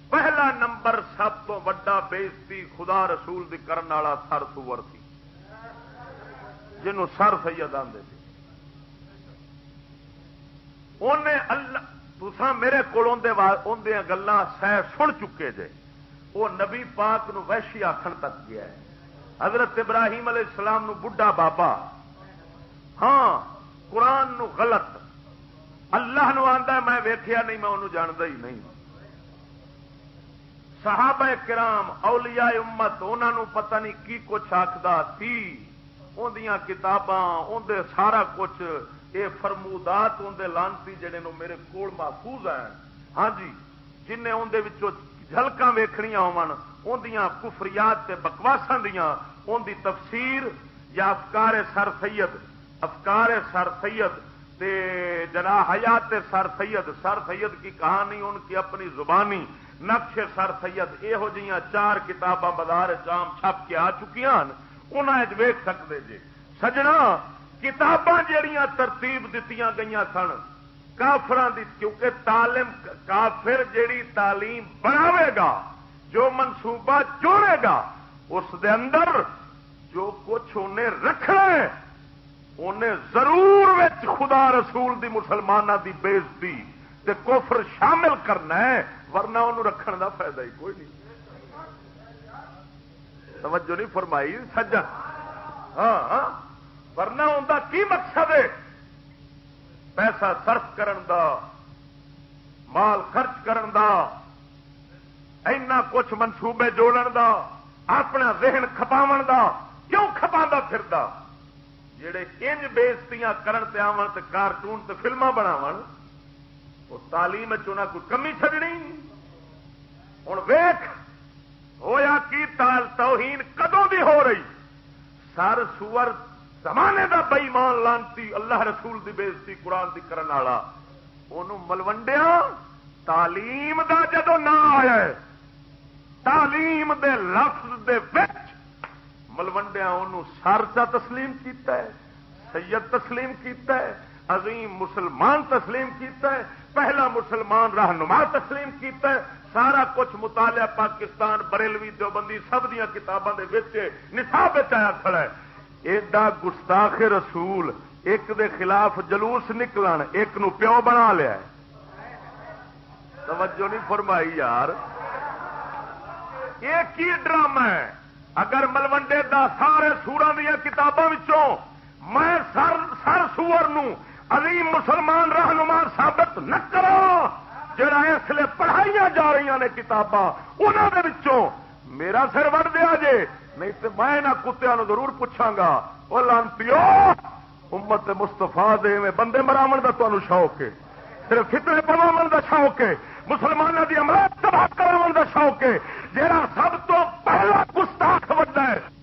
Speaker 1: پہلا نمبر سب تو وا بےزتی خدا رسول دی کرن والا سر سور سی جنوں سر سید آدھے انہیں اللہ تسا میرے کو گلان سہ سن چکے جے۔ وہ نبی پاک نو وحشی آخر تک گیا ہے۔ حضرت ابراہیم علیہ السلام نو بڈھا بابا۔ ہاں قرآن نو غلط۔ اللہ نو آندا میں ویخیا نہیں، میں انہوں جانتا ہی نہیں۔ صحابہ کرام، اولیاء امت انہوں پتہ نہیں کی کچھ آخدا تھی اندیاں کتاباں اندر سارا کچھ۔ یہ فرمودات اندر لانتی جڑے نو میرے کول محفوظ ہیں۔ ہاں جی جن اندر جھلک ویخنیا ہوندیاں کفریات تے بکواساں دیاں ان دی تفسیر یا افکار سر سید افکار سر سید تے جنا حیات سر سید سر سید کی کہانی، ان کی اپنی زبانی نقش سر سید یہو جہاں چار کتاباں بازار چام چھپ کے آ چکی ویک سکتے جی سجنا، کتاباں جہیا ترتیب دیتی گئی سن کافران دی کیونکہ تعلیم، کافر جیڑی تعلیم بناوے گا، جو منصوبہ جوڑے گا، اس دے اندر جو کچھ انہیں رکھنا ہے انہیں ضرور خدا رسول دی مسلمانوں دی بےزتی تے کفر شامل کرنا ہے ورنہ انہوں رکھن دا فائدہ ہی کوئی نہیں۔ توجہ نہیں فرمائی سجن ہاں،, ہاں, ورنہ ان کا کی مقصد ہے؟ پیسہ صرف کرن دا مال خرچ کرن دا اینا کچھ منصوبے جوڑن دا اپنا ذہن کھپاو دا کیوں کھپا پھر جڑے انج بےزتیاں کرن تے آون تے کارٹون تے فلما بناون وہ تعلیم چنا کوئی کمی چڈنی ہوں ویخ ہویا کی تال توہین کدوں دی ہو رہی؟ سر سور زمانے دا بئیمان لانتی اللہ رسول دی بےزتی قرآن دی کرن والا ملوڈیا تعلیم دا جدو نہ آیا تعلیم دے لفظ دے وچ ملوڈیا ان سر چا تسلیم کیتا ہے، سید تسلیم کیتا ہے، عظیم مسلمان تسلیم کیتا ہے، پہلا مسلمان رہنما تسلیم کیتا ہے، سارا کچھ مطالعہ پاکستان، بریلوی دیوبندی، سب دیا کتابوں کے نصاب آیا کھڑا ہے۔ ایڈا گستاخ رسول، ایک دے خلاف جلوس نکلن، ایک نو پیو بنا لیا توجہ نہیں فرمائی یار۔ ایک ہی ڈرامہ ہے؟ اگر ملوڈے دا سارے سورا دیا کتابوں میں سر سر سور عظیم مسلمان رہنما ثابت نہ کرو جڑا اس لیے پڑھائی جا رہی نے کتاباں انہوں میرا سر وڑ دیا جے، نہیں تو میں کتیا ضرور پوچھا گا۔ وہ لانتی امت مستفا دے میں بندے مراو کا تمہیں شوق ہے۔ صرف فطرے پواو کا شوق ہے مسلمانوں کی امرت تباہ کرا شوق ہے۔ جہاں سب تو پہلا گستاخ وڈا ہے۔